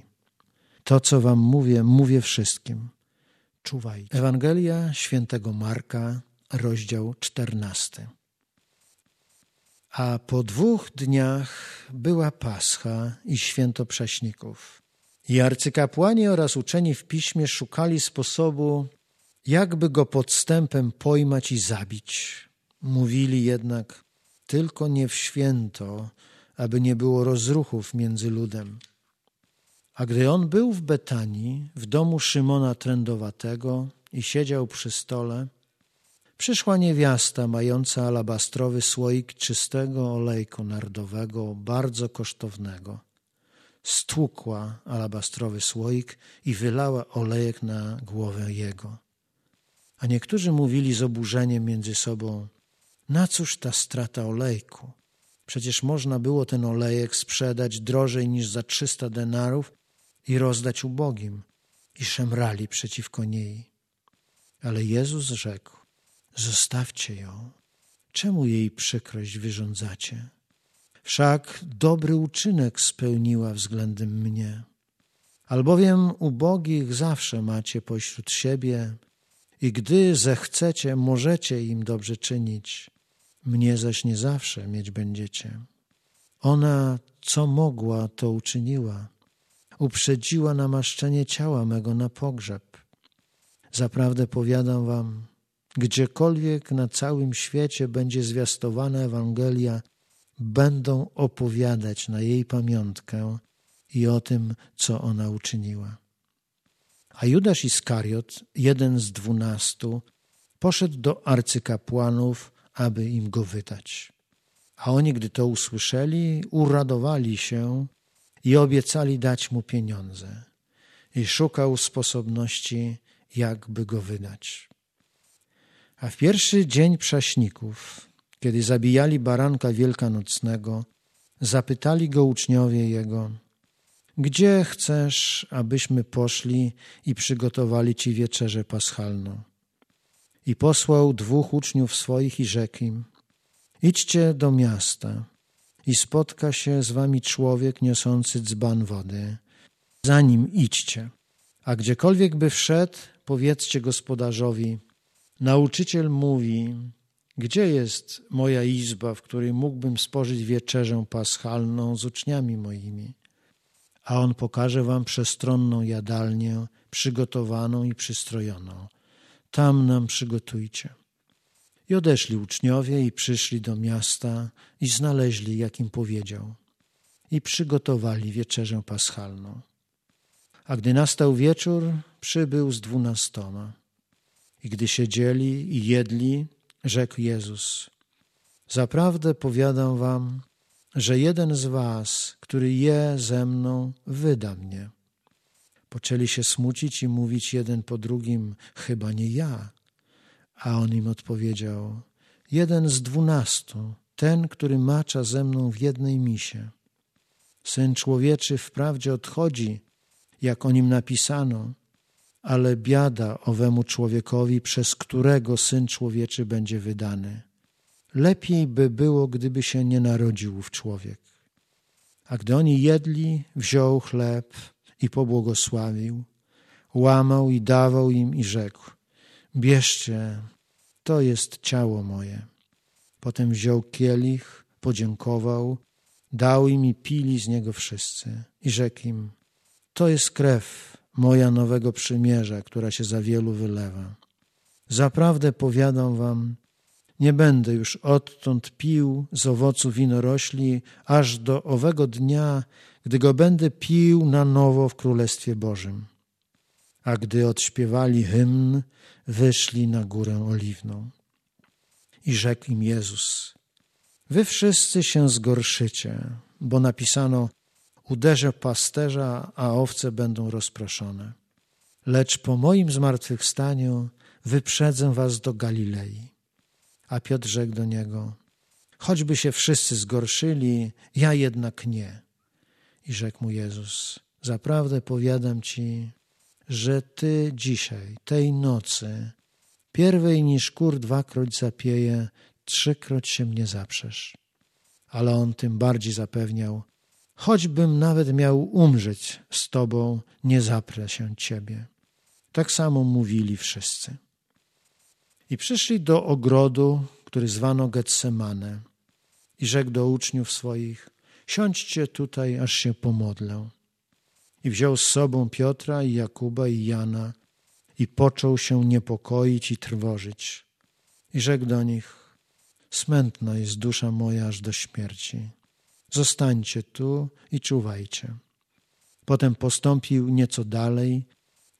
A: To, co wam mówię, mówię wszystkim. Czuwajcie. Ewangelia świętego Marka, rozdział czternasty. A po dwóch dniach była Pascha i święto prześników. I arcykapłani oraz uczeni w piśmie szukali sposobu, jakby go podstępem pojmać i zabić. Mówili jednak, tylko nie w święto, aby nie było rozruchów między ludem. A gdy on był w Betanii, w domu Szymona Trędowatego i siedział przy stole, przyszła niewiasta mająca alabastrowy słoik czystego olejku nardowego, bardzo kosztownego. Stłukła alabastrowy słoik i wylała olejek na głowę jego. A niektórzy mówili z oburzeniem między sobą: Na cóż ta strata olejku? Przecież można było ten olejek sprzedać drożej niż za trzysta denarów i rozdać ubogim. I szemrali przeciwko niej. Ale Jezus rzekł: Zostawcie ją. Czemu jej przykrość wyrządzacie? Wszak dobry uczynek spełniła względem mnie. Albowiem ubogich zawsze macie pośród siebie i gdy zechcecie, możecie im dobrze czynić. Mnie zaś nie zawsze mieć będziecie. Ona, co mogła, to uczyniła. Uprzedziła namaszczenie ciała mego na pogrzeb. Zaprawdę powiadam wam, gdziekolwiek na całym świecie będzie zwiastowana Ewangelia, będą opowiadać na jej pamiątkę i o tym, co ona uczyniła. A Judasz Iskariot, jeden z dwunastu, poszedł do arcykapłanów, aby im go wydać. A oni, gdy to usłyszeli, uradowali się i obiecali dać mu pieniądze. I szukał sposobności, jakby go wydać. A w pierwszy dzień prześników, kiedy zabijali baranka wielkanocnego, zapytali go uczniowie jego, gdzie chcesz, abyśmy poszli i przygotowali ci wieczerzę paschalną? I posłał dwóch uczniów swoich i rzekł im, idźcie do miasta i spotka się z wami człowiek niosący dzban wody. Za nim idźcie, a gdziekolwiek by wszedł, powiedzcie gospodarzowi, nauczyciel mówi, gdzie jest moja izba, w której mógłbym spożyć wieczerzę paschalną z uczniami moimi? A on pokaże wam przestronną jadalnię, przygotowaną i przystrojoną. Tam nam przygotujcie. I odeszli uczniowie i przyszli do miasta i znaleźli, jak im powiedział. I przygotowali wieczerzę paschalną. A gdy nastał wieczór, przybył z dwunastoma. I gdy siedzieli i jedli, rzekł Jezus: Zaprawdę powiadam wam, że jeden z was, który je ze mną, wyda mnie. Poczęli się smucić i mówić jeden po drugim: Chyba nie ja. A on im odpowiedział: Jeden z dwunastu, ten, który macza ze mną w jednej misie. Syn człowieczy wprawdzie odchodzi, jak o nim napisano, ale biada owemu człowiekowi, przez którego Syn Człowieczy będzie wydany. Lepiej by było, gdyby się nie narodził w człowiek. A gdy oni jedli, wziął chleb i pobłogosławił, łamał i dawał im i rzekł: Bierzcie, to jest ciało moje. Potem wziął kielich, podziękował, dał im i pili z niego wszyscy. I rzekł im: To jest krew moja nowego przymierza, która się za wielu wylewa. Zaprawdę powiadam wam, nie będę już odtąd pił z owocu winorośli, aż do owego dnia, gdy go będę pił na nowo w Królestwie Bożym. A gdy odśpiewali hymn, wyszli na górę oliwną. I rzekł im Jezus, wy wszyscy się zgorszycie, bo napisano, uderzę pasterza, a owce będą rozproszone. Lecz po moim zmartwychwstaniu wyprzedzę was do Galilei. A Piotr rzekł do niego, choćby się wszyscy zgorszyli, ja jednak nie. I rzekł mu Jezus, zaprawdę powiadam ci, że ty dzisiaj, tej nocy, pierwej niż kur dwakroć zapieje, trzykroć się mnie zaprzesz. Ale on tym bardziej zapewniał, choćbym nawet miał umrzeć z tobą, nie zaprę się ciebie. Tak samo mówili wszyscy. I przyszli do ogrodu, który zwano Getsemane i rzekł do uczniów swoich, siądźcie tutaj, aż się pomodlę. I wziął z sobą Piotra i Jakuba i Jana i począł się niepokoić i trwożyć. I rzekł do nich, smętna jest dusza moja aż do śmierci. Zostańcie tu i czuwajcie. Potem postąpił nieco dalej,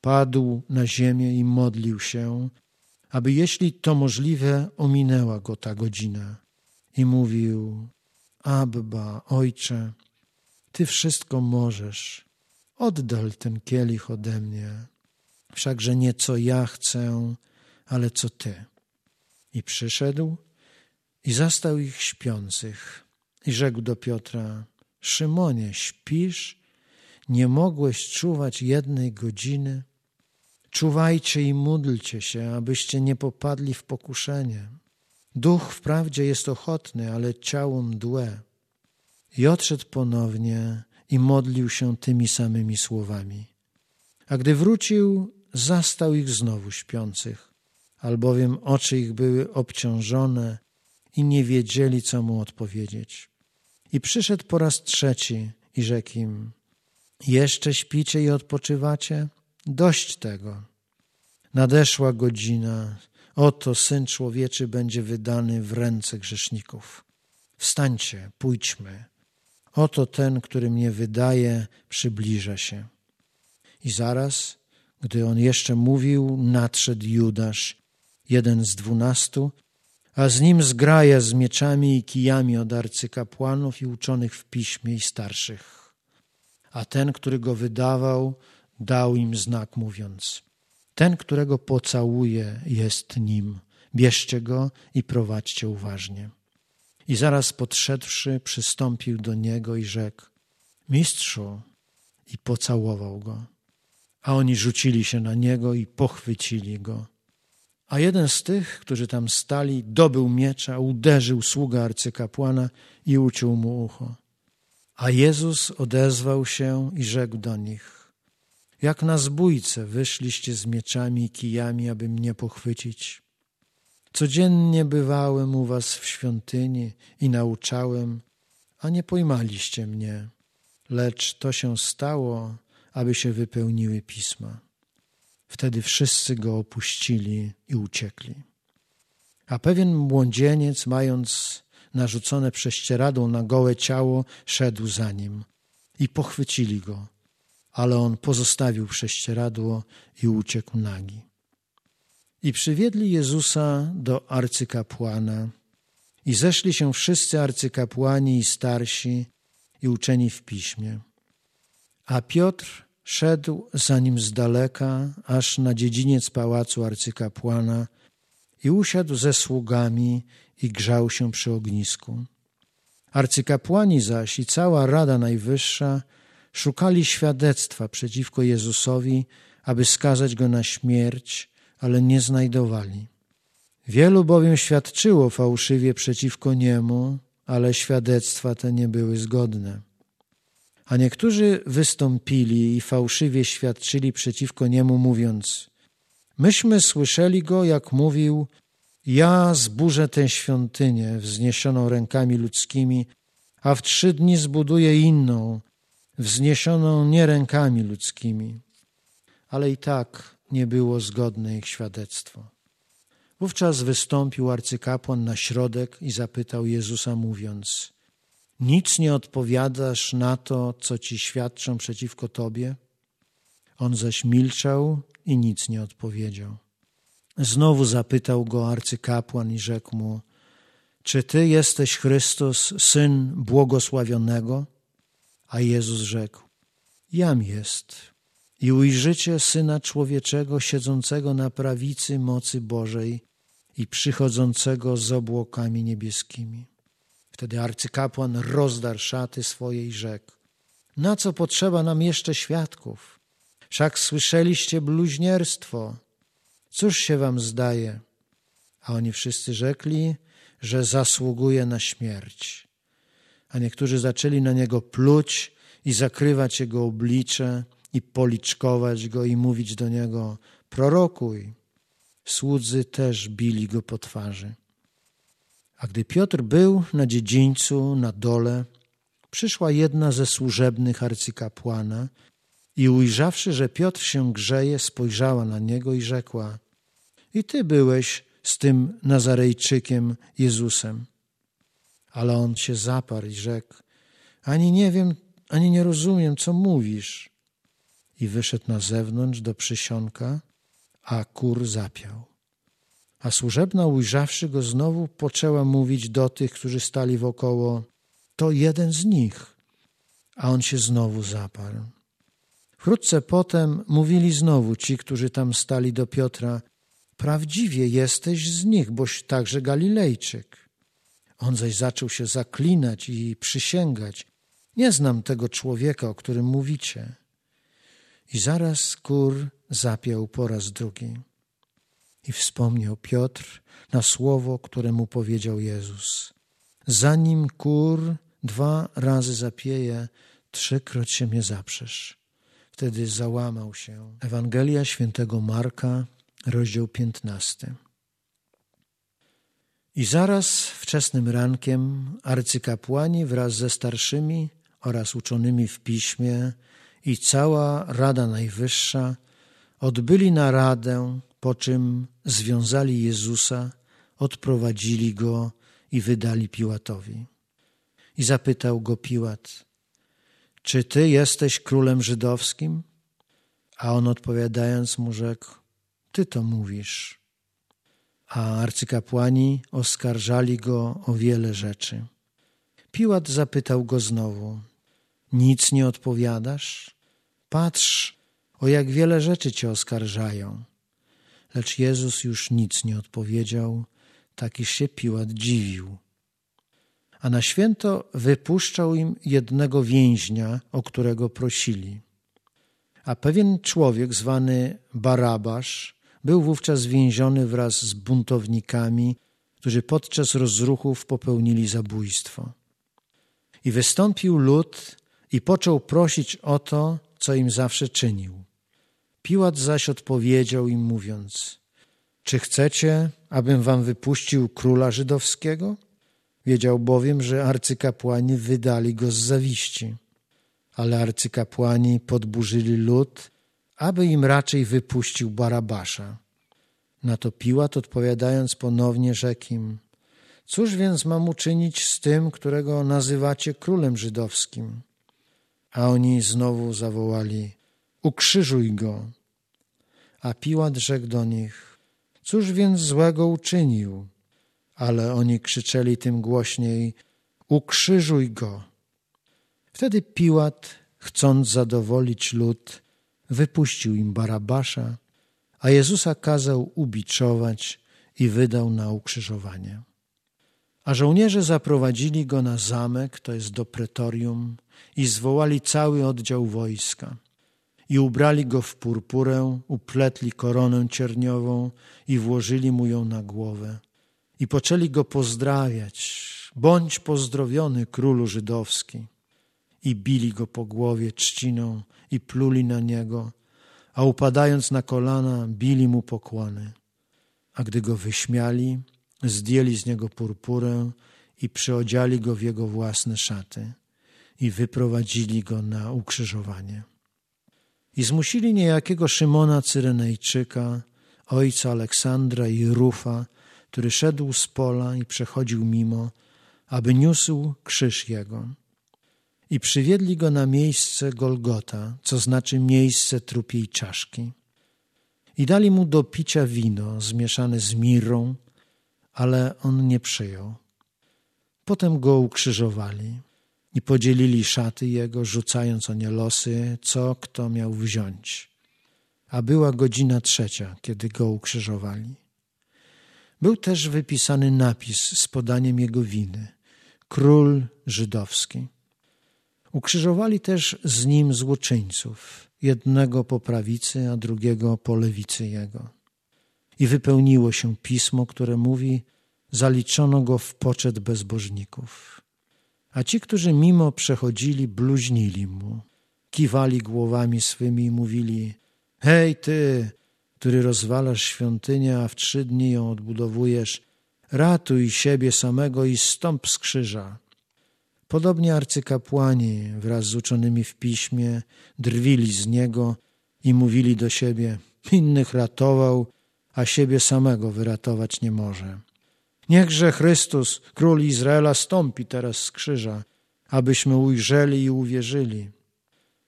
A: padł na ziemię i modlił się, aby jeśli to możliwe, ominęła go ta godzina. I mówił, Abba, Ojcze, Ty wszystko możesz, oddal ten kielich ode mnie, wszakże nie co ja chcę, ale co Ty. I przyszedł i zastał ich śpiących i rzekł do Piotra, Szymonie, śpisz? Nie mogłeś czuwać jednej godziny? Czuwajcie i módlcie się, abyście nie popadli w pokuszenie. Duch wprawdzie jest ochotny, ale ciało mdłe. I odszedł ponownie i modlił się tymi samymi słowami. A gdy wrócił, zastał ich znowu śpiących, albowiem oczy ich były obciążone i nie wiedzieli, co mu odpowiedzieć. I przyszedł po raz trzeci i rzekł im: Jeszcze śpicie i odpoczywacie? Dość tego. Nadeszła godzina. Oto syn człowieczy będzie wydany w ręce grzeszników. Wstańcie, pójdźmy. Oto ten, który mnie wydaje, przybliża się. I zaraz, gdy on jeszcze mówił, nadszedł Judasz, jeden z dwunastu, a z nim zgraja z mieczami i kijami od arcykapłanów i uczonych w piśmie i starszych. A ten, który go wydawał, dał im znak, mówiąc: Ten, którego pocałuje, jest nim. Bierzcie go i prowadźcie uważnie. I zaraz podszedłszy, przystąpił do niego i rzekł: Mistrzu, i pocałował go. A oni rzucili się na niego i pochwycili go. A jeden z tych, którzy tam stali, dobył miecza, uderzył sługa arcykapłana i uciął mu ucho. A Jezus odezwał się i rzekł do nich: Jak na zbójce wyszliście z mieczami i kijami, aby mnie pochwycić. Codziennie bywałem u was w świątyni i nauczałem, a nie pojmaliście mnie, lecz to się stało, aby się wypełniły pisma. Wtedy wszyscy go opuścili i uciekli. A pewien młodzieniec, mając narzucone prześcieradło na gołe ciało, szedł za nim i pochwycili go, ale on pozostawił prześcieradło i uciekł nagi. I przywiedli Jezusa do arcykapłana i zeszli się wszyscy arcykapłani i starsi i uczeni w piśmie. A Piotr Szedł za nim z daleka, aż na dziedziniec pałacu arcykapłana i usiadł ze sługami i grzał się przy ognisku. Arcykapłani zaś i cała Rada Najwyższa szukali świadectwa przeciwko Jezusowi, aby skazać go na śmierć, ale nie znajdowali. Wielu bowiem świadczyło fałszywie przeciwko niemu, ale świadectwa te nie były zgodne. A niektórzy wystąpili i fałszywie świadczyli przeciwko niemu, mówiąc: Myśmy słyszeli go, jak mówił: Ja zburzę tę świątynię wzniesioną rękami ludzkimi, a w trzy dni zbuduję inną, wzniesioną nie rękami ludzkimi. Ale i tak nie było zgodne ich świadectwo. Wówczas wystąpił arcykapłan na środek i zapytał Jezusa, mówiąc: Nic nie odpowiadasz na to, co ci świadczą przeciwko tobie? On zaś milczał i nic nie odpowiedział. Znowu zapytał go arcykapłan i rzekł mu: Czy ty jesteś Chrystus, syn błogosławionego? A Jezus rzekł: Jam jest. I ujrzycie syna człowieczego siedzącego na prawicy mocy Bożej i przychodzącego z obłokami niebieskimi. Wtedy arcykapłan rozdarł szaty swoje i rzekł: Na co potrzeba nam jeszcze świadków? Wszak słyszeliście bluźnierstwo. Cóż się wam zdaje? A oni wszyscy rzekli, że zasługuje na śmierć. A niektórzy zaczęli na niego pluć i zakrywać jego oblicze i policzkować go i mówić do niego: Prorokuj. Słudzy też bili go po twarzy. A gdy Piotr był na dziedzińcu, na dole, przyszła jedna ze służebnych arcykapłana i ujrzawszy, że Piotr się grzeje, spojrzała na niego i rzekła: I ty byłeś z tym Nazarejczykiem Jezusem. Ale on się zaparł i rzekł: Ani nie wiem, ani nie rozumiem, co mówisz. I wyszedł na zewnątrz do przysionka, a kur zapiał. A służebna, ujrzawszy go znowu, poczęła mówić do tych, którzy stali wokoło: To jeden z nich. A on się znowu zaparł. Wkrótce potem mówili znowu ci, którzy tam stali do Piotra: Prawdziwie jesteś z nich, boś także Galilejczyk. On zaś zaczął się zaklinać i przysięgać: Nie znam tego człowieka, o którym mówicie. I zaraz kur zapiął po raz drugi. I wspomniał Piotr na słowo, które mu powiedział Jezus. Zanim kur dwa razy zapieje, trzykroć się mnie zaprzesz. Wtedy załamał się. Ewangelia świętego Marka, rozdział 15. I zaraz wczesnym rankiem arcykapłani wraz ze starszymi oraz uczonymi w piśmie i cała Rada Najwyższa odbyli naradę, po czym związali Jezusa, odprowadzili go i wydali Piłatowi. I zapytał go Piłat, czy ty jesteś królem żydowskim? A on odpowiadając mu rzekł, ty to mówisz. A arcykapłani oskarżali go o wiele rzeczy. Piłat zapytał go znowu, nic nie odpowiadasz? Patrz, o jak wiele rzeczy cię oskarżają. Lecz Jezus już nic nie odpowiedział, takiż się Piłat dziwił a na święto wypuszczał im jednego więźnia, o którego prosili. A pewien człowiek zwany Barabasz był wówczas więziony wraz z buntownikami, którzy podczas rozruchów popełnili zabójstwo. I wystąpił lud i począł prosić o to, co im zawsze czynił. Piłat zaś odpowiedział im mówiąc: Czy chcecie, abym wam wypuścił króla żydowskiego? Wiedział bowiem, że arcykapłani wydali go z zawiści. Ale arcykapłani podburzyli lud, aby im raczej wypuścił Barabasza. Na to Piłat odpowiadając ponownie rzekł im, cóż więc mam uczynić z tym, którego nazywacie królem żydowskim? A oni znowu zawołali, ukrzyżuj go. A Piłat rzekł do nich, cóż więc złego uczynił? ale oni krzyczeli tym głośniej: Ukrzyżuj go! Wtedy Piłat, chcąc zadowolić lud, wypuścił im Barabasza, a Jezusa kazał ubiczować i wydał na ukrzyżowanie. A żołnierze zaprowadzili go na zamek, to jest do pretorium, i zwołali cały oddział wojska. I ubrali go w purpurę, upletli koronę cierniową i włożyli mu ją na głowę. I poczęli go pozdrawiać. Bądź pozdrowiony, królu żydowski. I bili go po głowie trzciną i pluli na niego, a upadając na kolana, bili mu pokłony. A gdy go wyśmiali, zdjęli z niego purpurę i przyodziali go w jego własne szaty i wyprowadzili go na ukrzyżowanie. I zmusili niejakiego Szymona Cyrenejczyka, ojca Aleksandra i Rufa, który szedł z pola i przechodził mimo, aby niósł krzyż jego. I przywiedli go na miejsce Golgota, co znaczy miejsce trupiej czaszki. I dali mu do picia wino zmieszane z mirą, ale on nie przyjął. Potem go ukrzyżowali i podzielili szaty jego, rzucając o nie losy, co kto miał wziąć. A była godzina trzecia, kiedy go ukrzyżowali. Był też wypisany napis z podaniem jego winy Król Żydowski. Ukrzyżowali też z nim złoczyńców, jednego po prawicy, a drugiego po lewicy jego. I wypełniło się pismo, które mówi: Zaliczono go w poczet bezbożników. A ci, którzy mimo przechodzili, bluźnili mu, kiwali głowami swymi i mówili: Hej, ty, który rozwalasz świątynię, a w trzy dni ją odbudowujesz, ratuj siebie samego i stąp z krzyża. Podobnie arcykapłani wraz z uczonymi w piśmie drwili z niego i mówili do siebie: Innych ratował, a siebie samego wyratować nie może. Niechże Chrystus, król Izraela, stąpi teraz z krzyża, abyśmy ujrzeli i uwierzyli.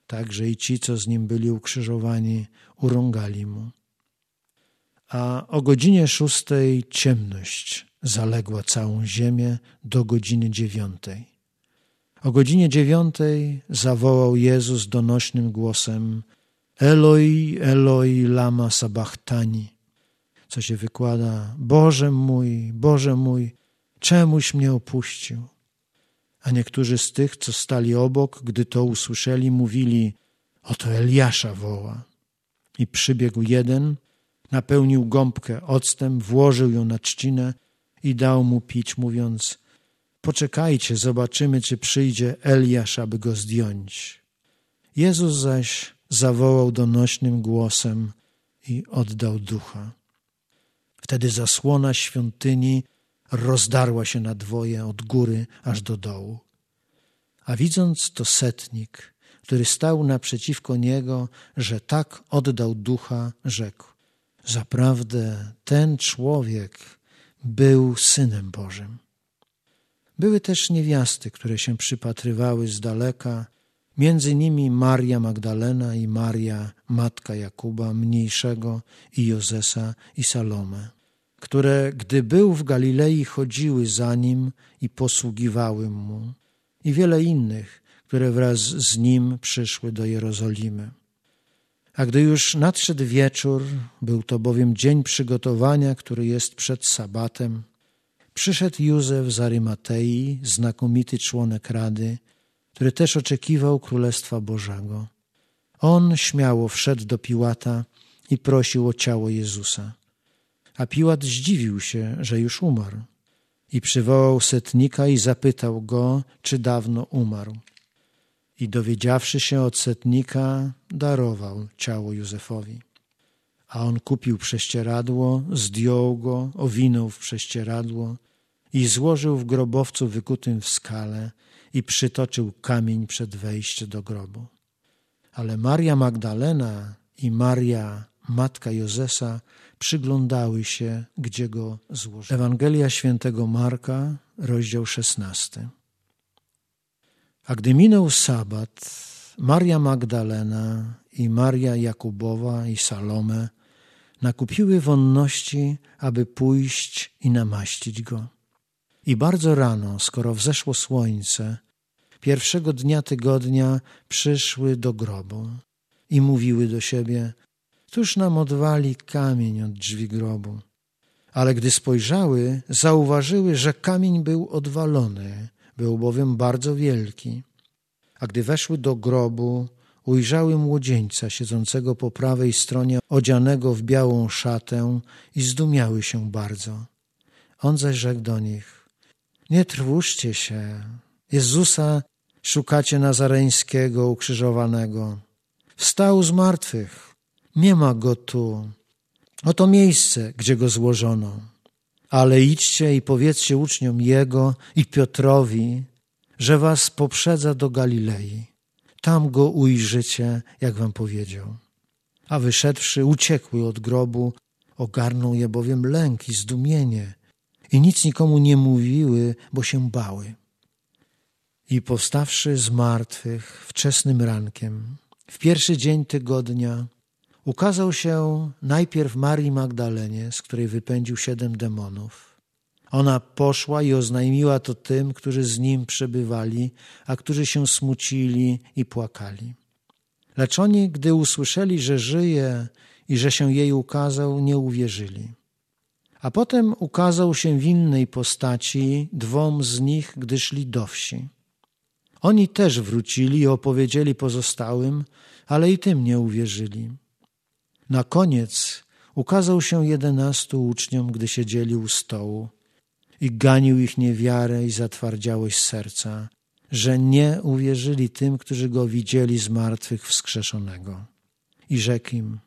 A: Także i ci, co z nim byli ukrzyżowani, urągali mu. A o godzinie szóstej ciemność zaległa całą ziemię do godziny dziewiątej. O godzinie dziewiątej zawołał Jezus donośnym głosem Eloi, Eloi, lama sabachthani, co się wykłada Boże mój, Boże mój, czemuś mnie opuścił? A niektórzy z tych, co stali obok, gdy to usłyszeli, mówili oto Eliasza woła. I przybiegł jeden, napełnił gąbkę octem, włożył ją na trzcinę i dał mu pić, mówiąc Poczekajcie, zobaczymy, czy przyjdzie Eliasz, aby go zdjąć. Jezus zaś zawołał donośnym głosem i oddał ducha. Wtedy zasłona świątyni rozdarła się na dwoje od góry aż do dołu. A widząc to setnik, który stał naprzeciwko niego, że tak oddał ducha, rzekł: Zaprawdę ten człowiek był synem Bożym. Były też niewiasty, które się przypatrywały z daleka, między nimi Maria Magdalena i Maria, matka Jakuba mniejszego i Jozesa i Salome, które, gdy był w Galilei, chodziły za nim i posługiwały mu, i wiele innych, które wraz z nim przyszły do Jerozolimy. A gdy już nadszedł wieczór, był to bowiem dzień przygotowania, który jest przed sabatem, Przyszedł Józef z Arymatei, znakomity członek Rady, który też oczekiwał Królestwa Bożego. On śmiało wszedł do Piłata i prosił o ciało Jezusa. A Piłat zdziwił się, że już umarł i przywołał setnika i zapytał go, czy dawno umarł. I dowiedziawszy się od setnika, darował ciało Józefowi. A on kupił prześcieradło, zdjął go, owinął w prześcieradło i złożył w grobowcu wykutym w skale i przytoczył kamień przed wejściem do grobu. Ale Maria Magdalena i Maria, matka Jozesa, przyglądały się, gdzie go złożył. Ewangelia świętego Marka, rozdział szesnasty. A gdy minął sabat, Maria Magdalena i Maria Jakubowa i Salome nakupiły wonności, aby pójść i namaścić go. I bardzo rano, skoro wzeszło słońce, pierwszego dnia tygodnia przyszły do grobu i mówiły do siebie: Któż nam odwali kamień od drzwi grobu? Ale gdy spojrzały, zauważyły, że kamień był odwalony, był bowiem bardzo wielki. A gdy weszły do grobu, ujrzały młodzieńca siedzącego po prawej stronie, odzianego w białą szatę i zdumiały się bardzo. On zaś rzekł do nich, nie trwóżcie się, Jezusa szukacie nazareńskiego ukrzyżowanego. Wstał z martwych, nie ma go tu. Oto miejsce, gdzie go złożono. Ale idźcie i powiedzcie uczniom Jego i Piotrowi, że was poprzedza do Galilei. Tam go ujrzycie, jak wam powiedział. A wyszedłszy, uciekły od grobu, ogarnął je bowiem lęk i zdumienie i nic nikomu nie mówiły, bo się bały. I powstawszy z martwych wczesnym rankiem, w pierwszy dzień tygodnia, ukazał się najpierw Marii Magdalenie, z której wypędził siedem demonów. Ona poszła i oznajmiła to tym, którzy z nim przebywali, a którzy się smucili i płakali. Lecz oni, gdy usłyszeli, że żyje i że się jej ukazał, nie uwierzyli. A potem ukazał się w innej postaci dwom z nich, gdy szli do wsi. Oni też wrócili i opowiedzieli pozostałym, ale i tym nie uwierzyli. Na koniec ukazał się jedenastu uczniom, gdy siedzieli u stołu i ganił ich niewiarę i zatwardziałość serca, że nie uwierzyli tym, którzy go widzieli z martwych wskrzeszonego. I rzekł im,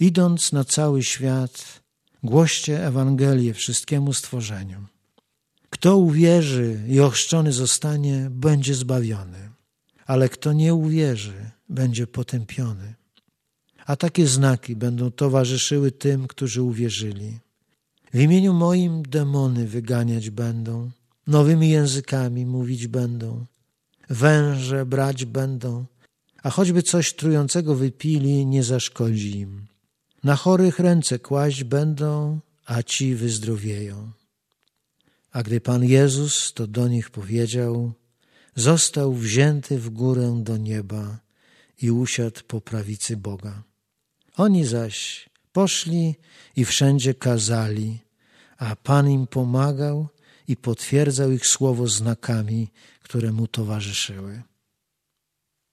A: idąc na cały świat, głoście Ewangelię wszystkiemu stworzeniu. Kto uwierzy i ochrzczony zostanie, będzie zbawiony, ale kto nie uwierzy, będzie potępiony. A takie znaki będą towarzyszyły tym, którzy uwierzyli. W imieniu moim demony wyganiać będą, nowymi językami mówić będą, węże brać będą, a choćby coś trującego wypili, nie zaszkodzi im. Na chorych ręce kłaść będą, a ci wyzdrowieją. A gdy Pan Jezus to do nich powiedział, został wzięty w górę do nieba i usiadł po prawicy Boga. Oni zaś poszli i wszędzie kazali, a Pan im pomagał i potwierdzał ich słowo znakami, które mu towarzyszyły.